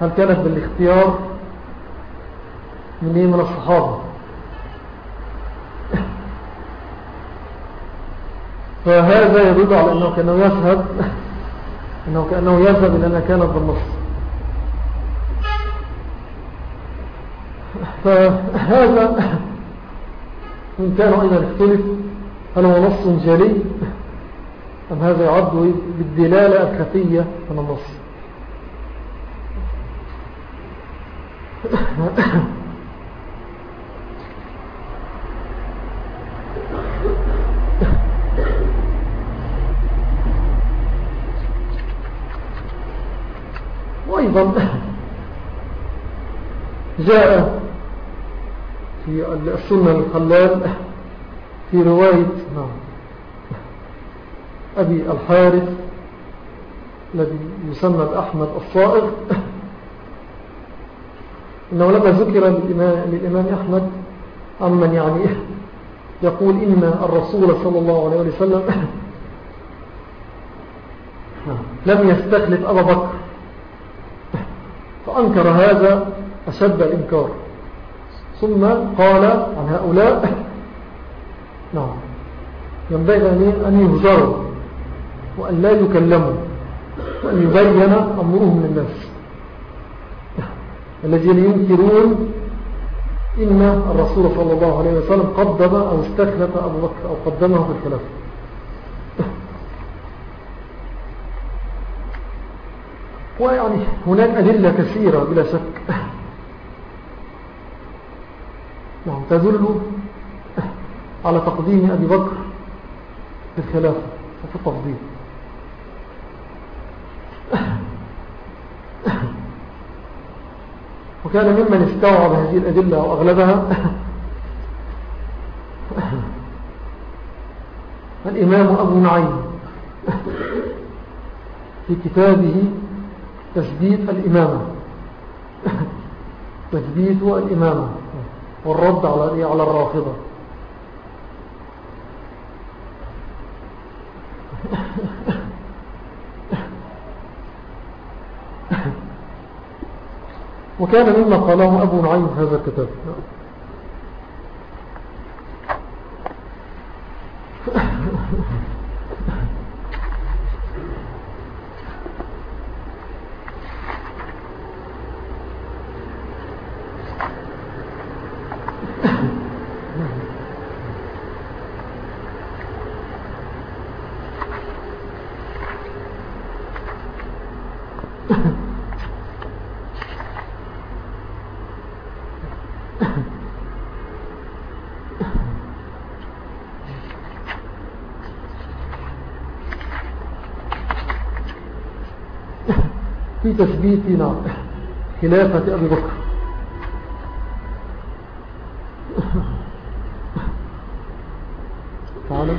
هل كانت بالاختيار من إيه؟ من الصحابة. فهذا يدل على أنه كأنه يذهب أنه كأنه يذهب إلى أنها كانت بالنص فهذا إن كان أيضا اختلف هل هو نص جلي؟ أم هذا يعد بالدلالة الخفية من النص؟ أيضا جاء في السنة الخلال في رواية أبي الحارث الذي يسمى بأحمد الصائغ. إنه لما ذكر للإمام أحمد عمن يعني يقول إن الرسول صلى الله عليه وسلم لم يستخلف أبا بكر. فأنكر هذا أشد الإنكار. ثم قال عن هؤلاء *coughs* نعم ينبغي أن يهجروا وأن لا يكلموا وأن يبين أمرهم للناس. *coughs* الذين ينكرون إن الرسول صلى الله عليه وسلم قدم أو استخلف أبو بكر أو قدمه في الخلافة ويعني هناك أدلة كثيرة بلا شك. نعم تدل على تقديم أبي بكر في الخلافة وفي التفضيل. وكان ممن استوعب هذه الأدلة وأغلبها الإمام أبو نعيم في كتابه تثبيت الإمامة. *laughs* تثبيت الإمامة. والرد على على الرافضة. *laughs* وكان مما قاله أبو نعيم هذا الكتاب. في تثبيتنا خلافة أبي بكر. تعالى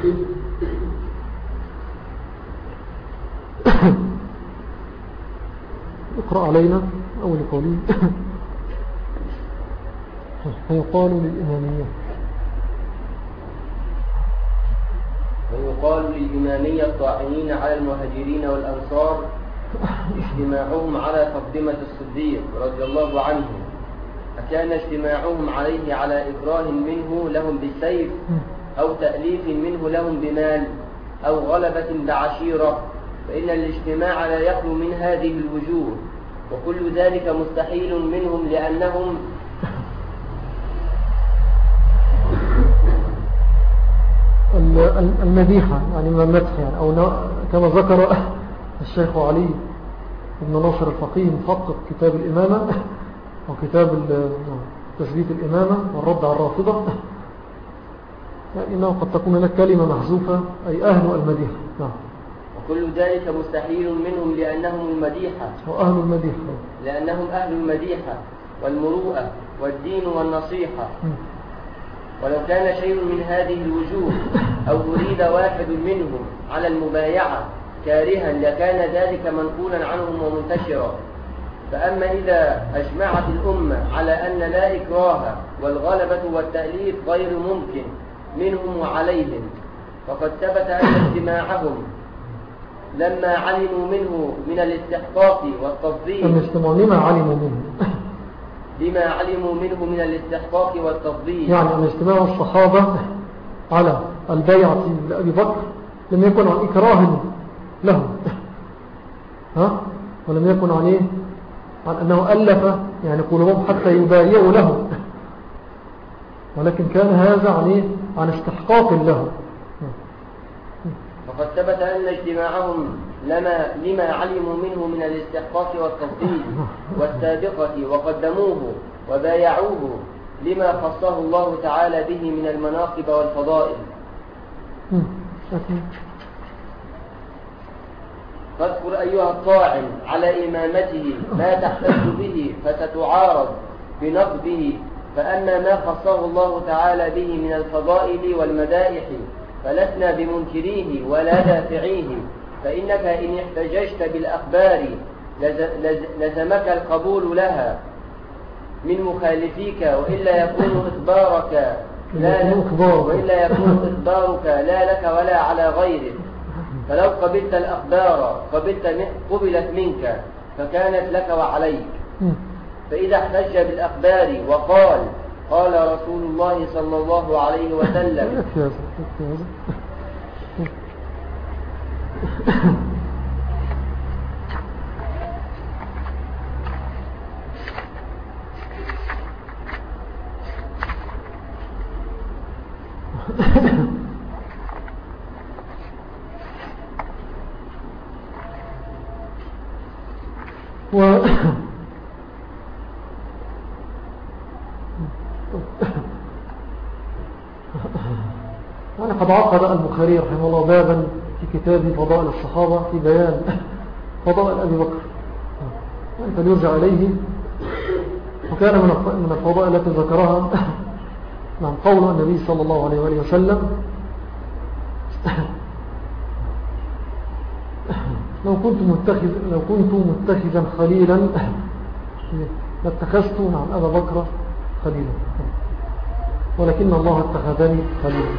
اقرأ علينا أول قولين فيقال للإمامية. ويقال للإمامية الطاعنين على المهاجرين والأنصار اجتماعهم على تقدمة الصديق رضي الله عنه. أكان اجتماعهم عليه على إكراه منه لهم بالسيف أو تأليف منه لهم بمال أو غلبة بعشيرة. فإن الاجتماع لا يخلو من هذه الوجوه وكل ذلك مستحيل منهم لأنهم المديحة يعني المدح يعني أو كما ذكر الشيخ علي بن ناصر الفقيه محقق كتاب الإمامة أو كتاب تثبيت الإمامة والرد على الرافضة. يعني إنه قد تكون لك كلمة محذوفة أي أهل المديحة نعم. وكل ذلك مستحيل منهم لأنهم المديحة وأهل المديحة لأنهم أهل المديحة والمروءة والدين والنصيحة. ولو كان شيء من هذه الوجوه أو أريد واحد منهم على المبايعة كارها لكان ذلك منقولا عنهم ومنتشرا. فأما إذا أجمعت الأمة على أن لا إكراه والغلبة والتأليف غير ممكن منهم وعليهم فقد ثبت أن اجتماعهم لما علموا منه من الاستحقاق والتفضيل لما علموا منه؟ بما علموا منه من الاستحقاق والتفضيل. يعني أن اجتماع الصحابة على البيعة لأبي بكر لم يكن عن إكراه له ها؟ ولم يكن عن إيه عن أنه ألف يعني قلوبهم حتى يبايعوا له ولكن كان هذا عن إيه؟ عن استحقاق له وقد ثبت أن اجتماعهم لما لما علموا منه من الاستحقاق والتفضيل والسابقة وقدموه وبايعوه لما خصه الله تعالى به من المناقب والفضائل. فاذكر أيها الطاعن على إمامته ما تحتج به فستعارض بنقده فأما ما خصه الله تعالى به من الفضائل والمدائح فلسنا بمنكريه ولا دافعيه فإنك إن احتججت بالأخبار لزمك القبول لها من مخالفيك وإلا يكون إخبارك لا وإلا يكون إخبارك لا لك ولا على غيرك فلو قبلت الأخبار قبلت قبلت منك فكانت لك وعليك. فإذا احتج بالأخبار وقال قال رسول الله صلى الله عليه وسلم. *laughs* *laughs* و يعني قد عقد البخاري رحمه الله بابا في كتاب فضائل الصحابة في بيان فضائل أبي بكر. فليرجع إليه. وكان من الفضائل التي ذكرها نعم قول النبي صلى الله عليه وآله وسلم لو كنت متخذ لو كنت متخذا خليلا *laughs* لاتخذت نعم أبا بكر خليلا. ولكن الله اتخذني خليلا.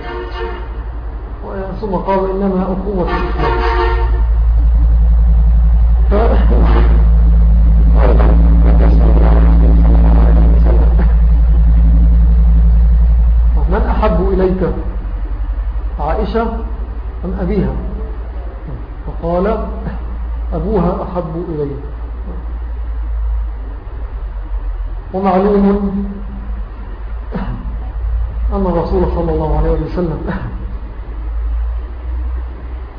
ثم قال إنما أخوة الإسلام. من أحب إليك؟ عائشة أم أبيها؟ فقال أبوها أحب إلي ومعلوم أن الرسول صلى الله عليه وسلم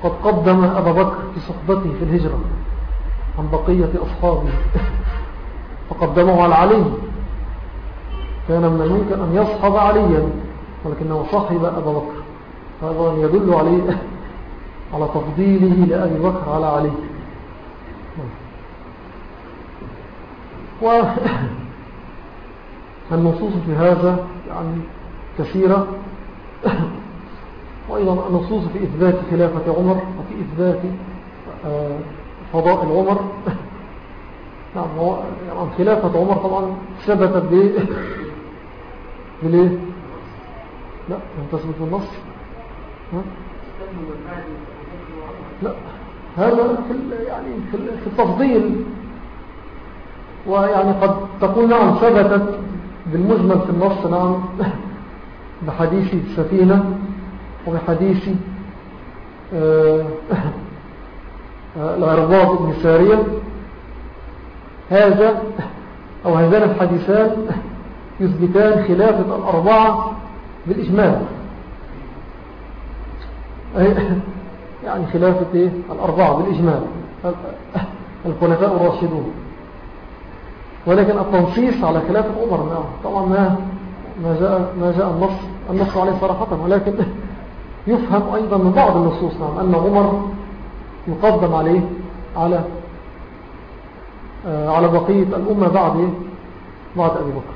قد قدم أبا بكر في صحبته في الهجرة عن بقية أصحابه. فقدمه على علي. كان من الممكن أن يصحب عليا ولكنه صاحب أبا بكر. هذا يدل عليه على تفضيله لأبي بكر على علي. والنصوص في هذا يعني كثيرة. وأيضا النصوص في إثبات خلافة عمر وفي إثبات آه، فضائل عمر نعم يعني خلافة عمر طبعا ثبتت بليه لا لم تثبت بالنص لا هذا في يعني في التفضيل. ويعني قد تقول نعم ثبتت بالمجمل في النص نعم بحديث السفينة وبحديث آه، آه، العرباط بن سارية. هذا أو هذان الحديثان يثبتان خلافة الأربعة بالإجمال. يعني خلافة؟ الأربعة بالإجمال. الخلفاء الراشدون. ولكن التنصيص على خلاف عمر نعم. طبعا ما ما جاء, ما جاء النص, النص عليه صراحة ولكن *laughs* يفهم أيضا من بعض النصوص نعم أن عمر يقدم عليه على آه، على بقية الأمة بعد بعد أبي بكر.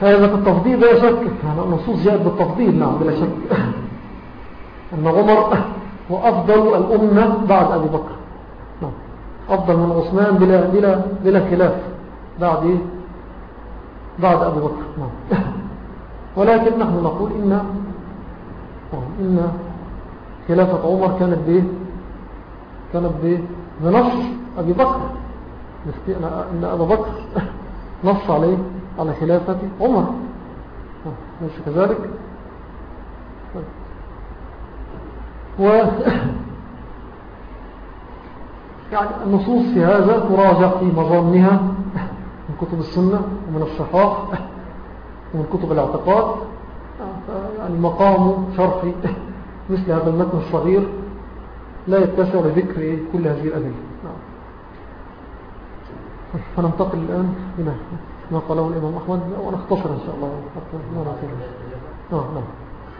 هذا التفضيل لا شك النصوص جاءت بالتفضيل نعم بلا شك. *laughs* أن عمر *laughs* هو أفضل الأمة بعد أبي بكر. أفضل من عثمان بلا, بلا, بلا خلاف بعد إيه؟ بعد أبي بكر. نعم. *laughs* ولكن نحن نقول إن نعم، إن خلافة عمر كانت بإيه؟ كانت بإيه؟ بنص أبي بكر. إن أبا بكر *laughs* نص عليه على خلافة عمر. مش كذلك. و *laughs* يعني النصوص في هذا تراجع في مظامها من كتب السنة ومن الصحاح ومن كتب الاعتقاد. يعني مقام شرح مثل هذا المتن الصغير لا يتسع لذكر كل هذه الأدلة. نعم. فننتقل الآن هنا ما قاله الإمام أحمد ونختصر إن شاء الله. حتى ما نصير نعم. نعم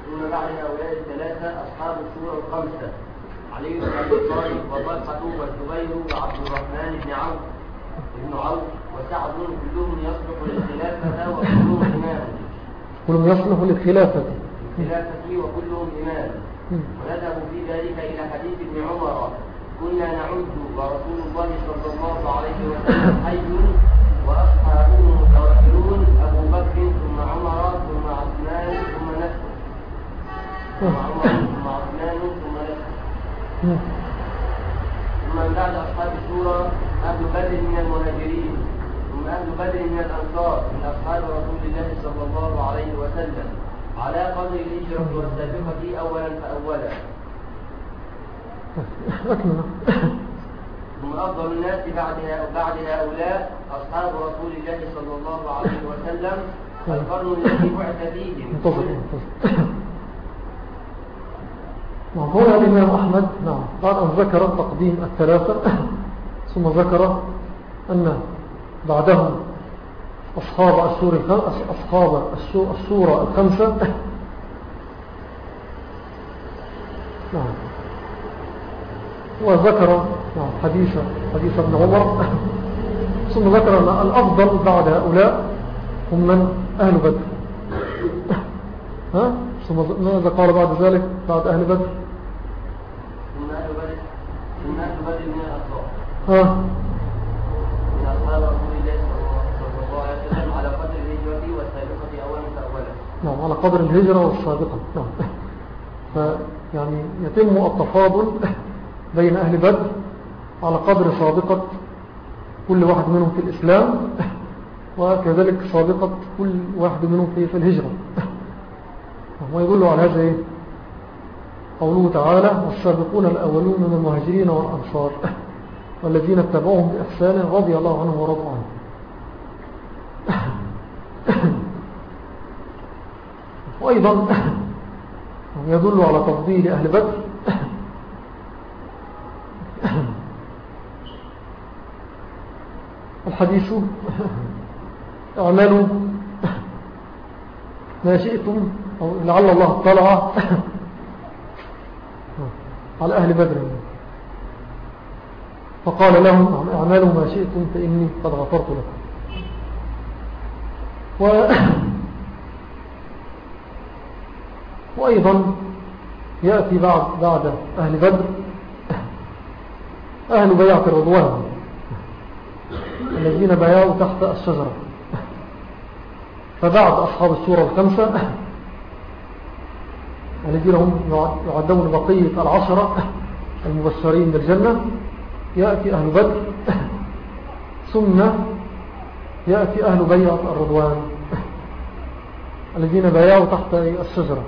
ثم بعد هؤلاء الثلاثة أصحاب الشورى الخمسة. علي بن أبي طالب وطلحة والزبير وعبد الرحمن بن عوف بن عوف وسعد كلهم يصلح للخلافة وكلهم إمام. كلهم يصلح للخلافة. الخلافة وكلهم إمام. ونذهب في ذلك إلى حديث ابن عمر. كنا نعد ورسول الله صلى الله عليه وسلم حي وأصحابه متوكلون أبو بكر ثم عمر ثم عثمان ثم نسل ثم عمر ثم عثمان ثم نسل ثم من بعد أصحاب الشورى أهل بدر من المهاجرين ثم أهل بدر من الأنصار من أصحاب رسول الله صلى الله عليه وسلم على قدر الهجرة والسابقة أولا فأولا. ثم أفضل الناس بعد بعد هؤلاء أصحاب رسول الله صلى الله عليه وسلم القرن الذي بعث فيهم. نعم هنا الإمام أحمد نعم بعد أن ذكر تقديم الثلاثة. *coughs* ثم ذكر أن بعدهم أصحاب السورة أصحاب السورة الخمسة. *coughs* نعم. وذكر نعم حديث حديث ابن عمر. *coughs* ثم ذكر أن الأفضل بعد هؤلاء هم من؟ أهل بدر. ها؟ ثم ماذا قال بعد ذلك؟ بعد أهل بدر ثم أهل بدر ثم أهل بدر من الأنصار ها من أصحاب رسول الله صلى الله عليه وسلم على قدر الهجرة والسابقة أولا فأولا نعم على قدر الهجرة والسابقة. نعم. فيعني يتم التفاضل بين أهل بدر على قدر سابقة كل واحد منهم في الإسلام وكذلك سابقة كل واحد منهم في الهجرة. ويقول على هذا إيه؟ قوله تعالى والسابقون الأولون من المهاجرين والأنصار. والذين اتبعوهم بإحسان رضي الله عنهم ورضوا عنه. وأيضا يدل على تفضيل أهل بدر. الحديث اعملوا ما شئتم أو لعل الله اطلع على أهل بدر. فقال لهم اعملوا ما شئتم فإني قد غفرت لكم. و *coughs* وأيضا يأتي بعد, بعد أهل بدر. أهل بيعة الرضوان الذين بايعوا تحت الشجرة. فبعد أصحاب السورة الخمسة الذين هم يعدون بقية العشرة المبشرين بالجنة. يأتي أهل بدر. ثم يأتي أهل بيعة الرضوان الذين بايعوا تحت الشجرة.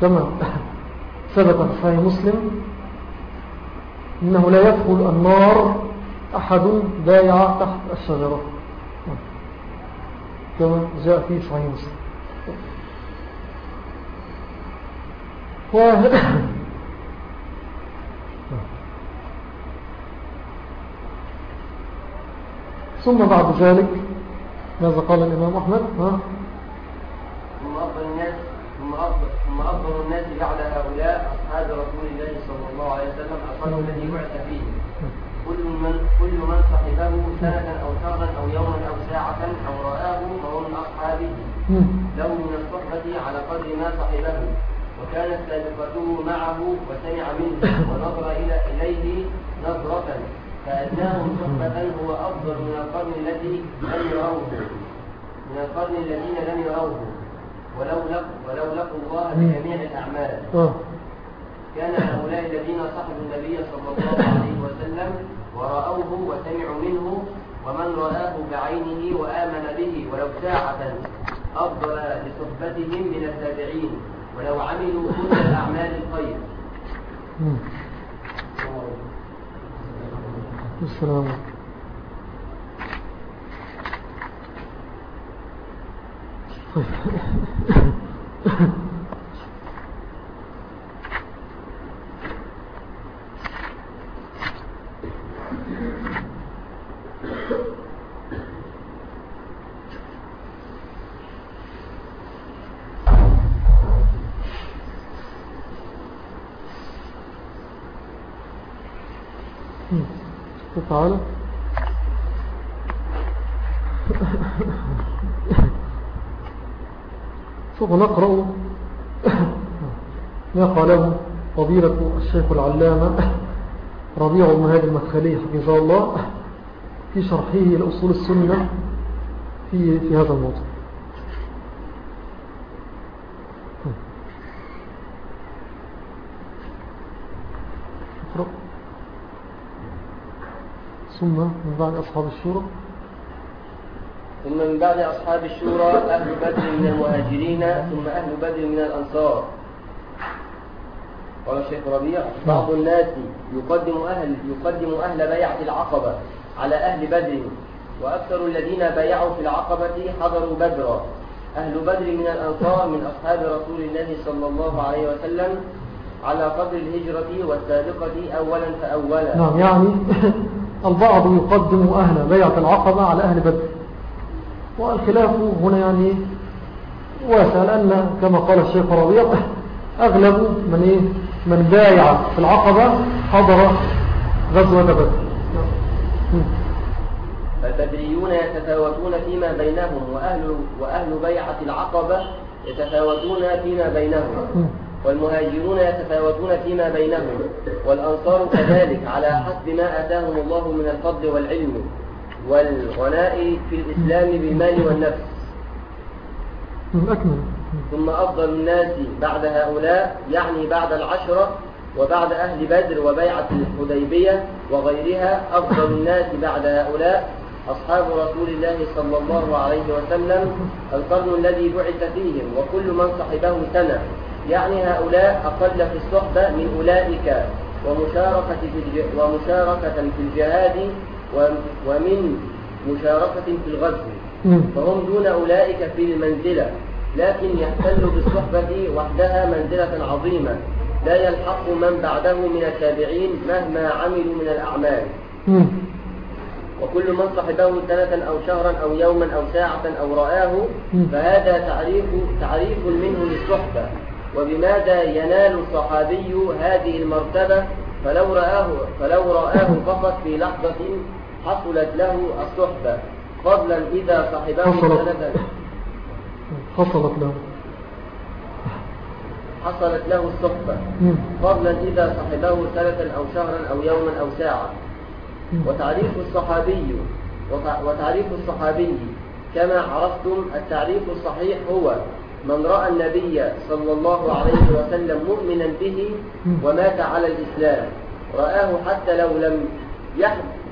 كما ثبت في صحيح مسلم إنه لا يدخل النار أحد بايع تحت الشجرة. كما جاء في صحيح مسلم و... ثم بعد ذلك ماذا قال الإمام أحمد؟ ها؟ ثم أفضل الناس ثم أفضل, الناس بعد هؤلاء أصحاب رسول الله صلى الله عليه وسلم أصحاب الذي بعث فيه. كل من كل من صحبه سنة أو شهرا أو يوما أو ساعة أو رآه فهو من أصحابه له من الصحبة على قدر ما صحبه. وكانت سابقته معه وسمع منه ونظر إلى إليه نظرة. فأدناهم صحبة هو أفضل من القرن الذي لم يروه من القرن الذين لم يروه. ولو لقوا ولو لقوا الله بجميع الأعمال. آه. كان هؤلاء الذين صحبوا النبي صلى الله عليه وسلم ورأوه وسمعوا منه ومن رآه بعينه وآمن به ولو ساعة أفضل لصحبتهم من التابعين. ولو عملوا كل الأعمال الخير. السلام تعالى سوف نقرأ. ما قاله فضيلة الشيخ العلامة ربيع المهاد المدخلي حفظه الله في شرحه لأصول السنة في, في هذا الموضوع اقرأ ثم من بعد أصحاب الشورى؟ ثم من بعد أصحاب الشورى أهل بدر من المهاجرين ثم أهل بدر من الأنصار. قال الشيخ ربيع بعض الناس يقدم أهل, يقدم أهل بيعة العقبة على أهل بدر وأكثر الذين بايعوا في العقبة حضروا بدرا. أهل بدر من الأنصار من أصحاب رسول الله صلى الله عليه وسلم على قدر الهجرة والسابقة أولا فأولا. نعم يعني البعض يقدم أهل بيعة العقبة على أهل بدر. والخلاف هنا يعني واسع لأن كما قال الشيخ ربيع أغلب من, إيه؟ من بايع في العقبة حضر غزوة بدر. فالبدريون يتفاوتون فيما بينهم وأهل, وأهل بيعة العقبة يتفاوتون فيما بينهم. والمهاجرون يتفاوتون فيما بينهم والأنصار كذلك على حسب ما آتاهم الله من الفضل والعلم والغناء في الإسلام بالمال والنفس. أكمل. ثم أفضل الناس بعد هؤلاء يعني بعد العشرة وبعد أهل بدر وبيعة الحديبية وغيرها أفضل الناس بعد هؤلاء أصحاب رسول الله صلى الله عليه وسلم القرن الذي بعث فيهم وكل من صحبه سنة. يعني هؤلاء أقل في الصحبة من أولئك ومشاركة في, ومشاركة في الجهاد ومن مشاركة في الغزو. فهم دون أولئك في المنزلة لكن يحتل بالصحبة وحدها منزلة عظيمة. لا يلحق من بعده من التابعين مهما عملوا من الأعمال. وكل من صحبه سنة أو شهرا أو يوما أو ساعة أو رآه فهذا تعريف, تعريف منه للصحبة. وبماذا ينال الصحابي هذه المرتبة فلو رآه, فلو رآه فقط في لحظة حصلت له الصحبة؟ فضلا إذا صحبه سنة حصلت له. حصلت له الصحبة. فضلا إذا صحبه سنة أو شهرا أو يوما أو ساعة. وتعريف الصحابي وتعريف الصحابي كما عرفتم التعريف الصحيح هو من رأى النبي صلى الله عليه وسلم مؤمنا به ومات على الإسلام رآه حتى لو لم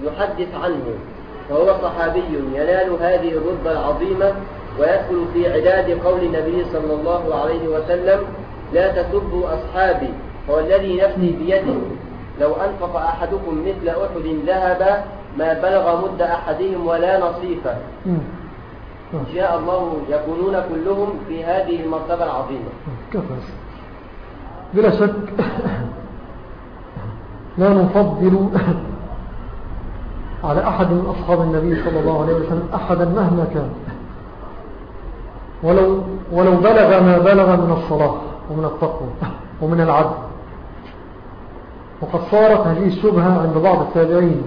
يحدث عنه فهو صحابي ينال هذه الرتبة العظيمة ويدخل في عداد قول النبي صلى الله عليه وسلم لا تسبوا أصحابي هو الذي نفسي بيده. لو أنفق أحدكم مثل أحد ذهب ما بلغ مد أحدهم ولا نصيفا شاء الله يكونون كلهم في هذه المرتبة العظيمة. كفى بلا شك. لا نفضل على أحد من أصحاب النبي صلى الله عليه وسلم أحدا مهما كان. ولو, ولو بلغ ما بلغ من الصلاح ومن التقوى ومن العدل. وقد صارت هذه الشبهة عند بعض التابعين.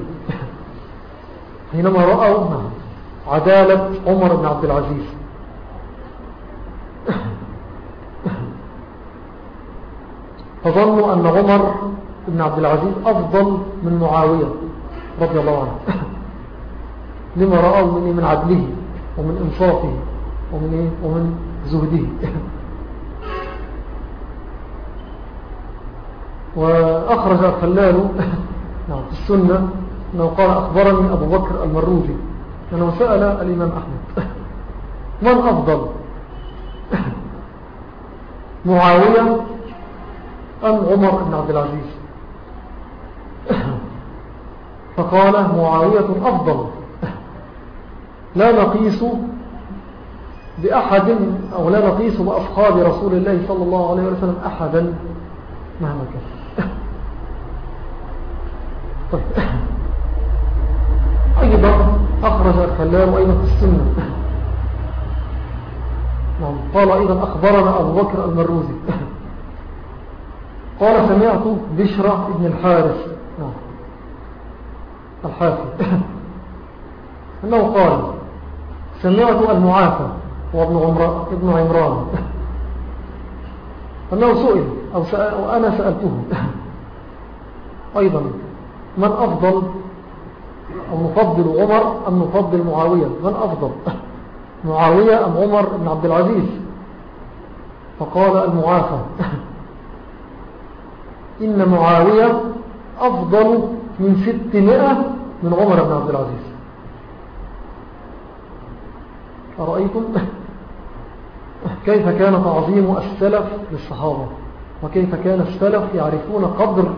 حينما رأوا عدالة عمر بن عبد العزيز. فظنوا أن عمر بن عبد العزيز أفضل من معاوية رضي الله عنه. لما رأوا من, من عدله ومن إنصافه ومن, إيه؟ ومن زهده. وأخرج الخلال نعم، في السنة أنه قال أخبرني أبو بكر المروزي. أنه سأل الإمام أحمد. من أفضل معاوية أم عمر بن عبد العزيز؟ فقال معاوية أفضل. لا نقيس بأحد أو لا نقيس بأصحاب رسول الله صلى الله عليه وسلم أحدا مهما كان. طيب. أيضا أخرج الخلال أيضا في السنة. نعم قال أيضا أخبرنا أبو بكر المروزي. قال سمعت بشرة ابن الحارث. نعم الحافظ أنه قال سمعت المعافى وابن ابن عمران. أنه سئل أو سأل وأنا سألته. أيضا من أفضل أو نفضل عمر أم نفضل معاوية؟ من أفضل؟ معاوية أم عمر بن عبد العزيز؟ فقال المعافى إن معاوية أفضل من ستمائة من عمر بن عبد العزيز. أرأيتم؟ كيف كان تعظيم السلف للصحابة؟ وكيف كان السلف يعرفون قدر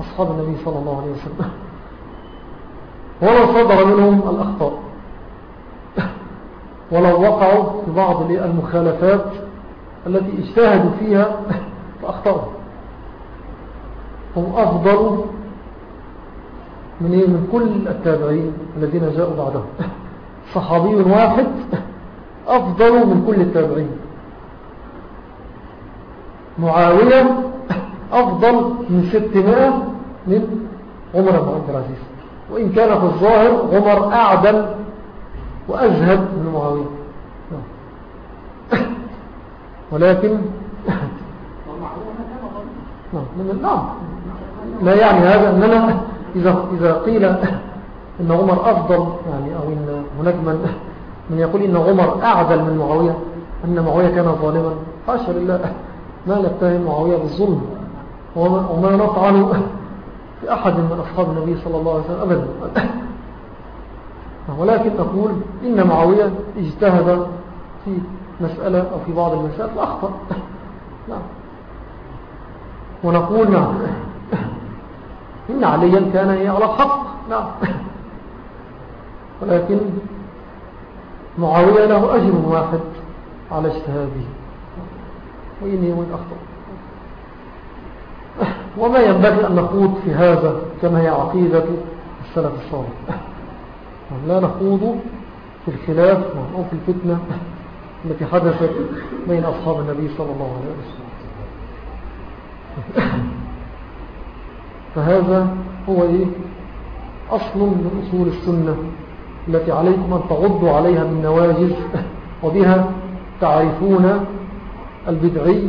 أصحاب النبي صلى الله عليه وسلم؟ ولو صدر منهم الأخطاء. ولو وقعوا في بعض المخالفات التي اجتهدوا فيها فأخطأوا. هم أفضل من, كل التابعين الذين جاءوا بعدهم. صحابي واحد أفضل من كل التابعين. معاوية أفضل من ستمائة من عمر بن عبد العزيز. وإن كان في الظاهر عمر أعدل وأزهد من معاوية *laughs* ولكن نعم *laughs* نعم لا يعني هذا أننا إذا, إذا قيل إن عمر أفضل يعني أو إن هناك من, *laughs* من يقول إن عمر أعدل من معاوية أن معاوية كان ظالما. حاشا لله ما نتهم معاوية بالظلم. وما نطعن في أحد من أصحاب النبي صلى الله عليه وسلم أبدا. *coughs* ولكن نقول إن معاوية اجتهد في مسألة أو في بعض المسائل فأخطأ. *coughs* نعم. ونقول نعم. *coughs* إن عليا كان على الحق. نعم. ولكن معاوية له أجر واحد على اجتهاده. وإني وإن أخطأ. وما ينبغي أن نخوض في هذا كما هي عقيدة السلف الصالح. لا نخوض في الخلاف أو في الفتنة التي حدثت بين أصحاب النبي صلى الله عليه وسلم. فهذا هو إيه؟ أصل من أصول السنة التي عليكم أن تغضوا عليها من نواجز وبها تعرفون البدعي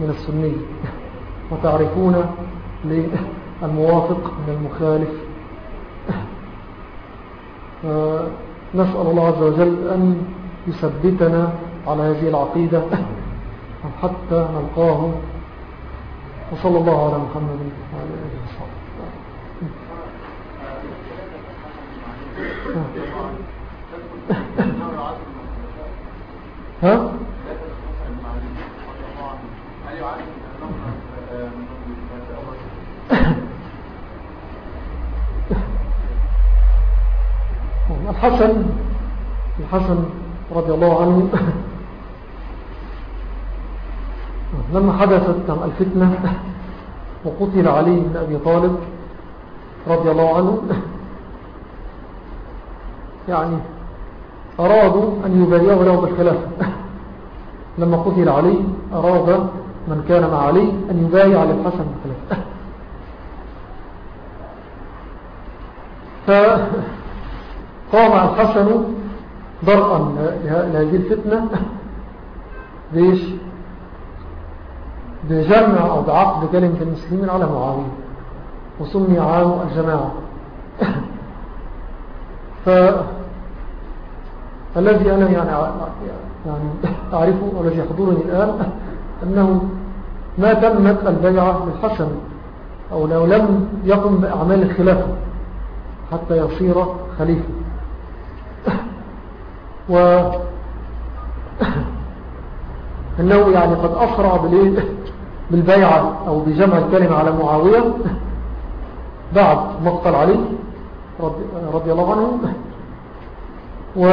من السني وتعرفون للموافق من المخالف. نسأل الله عز وجل أن يثبتنا على هذه العقيدة حتى نلقاه. وصلى الله على محمد وعلى آله وصحبه. ها؟ الحسن الحسن رضي الله عنه. *laughs* لما حدثت الفتنة وقتل علي بن أبي طالب رضي الله عنه. *laughs* يعني أرادوا أن يبايعوا له بالخلافة *laughs* لما قتل علي أراد من كان مع علي أن يبايع للحسن بالخلافة فقام الحسن درءا لهذه الفتنة. بيش بجمع أو بعقد كلمة المسلمين على معاوية وسمي عام الجماعة. فالذي أنا يعني, يعني أعرفه والذي يحضرني الآن أنه ما تمت البيعة للحسن أو لو لم يقم بأعمال الخلافة حتى يصير خليفة. و أنه يعني قد أسرع بالبيعة أو بجمع الكلمة على معاوية بعد مقتل علي رضي, رضي الله عنه. و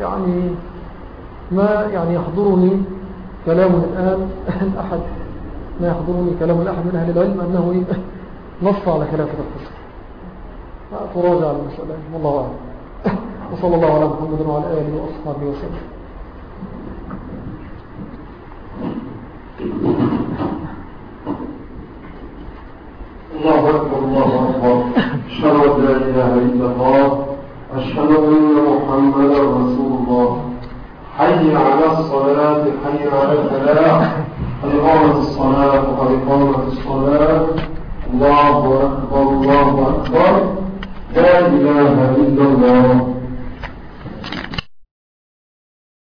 يعني ما يعني يحضرني كلام الآن أحد ما يحضرني كلام الأحد من أهل العلم أنه نص على خلافة القصر فراجع على المسألة والله أعلم. وصلى الله على محمد وعلى آله وأصحابه وسلم. الله أكبر الله أكبر. أشهد أن لا إله إلا الله. أشهد أن محمدا رسول الله. حي على الصلاة حي على الفلاح قد الصلاة وقد الصلاة. الله أكبر الله أكبر. لا إله إلا الله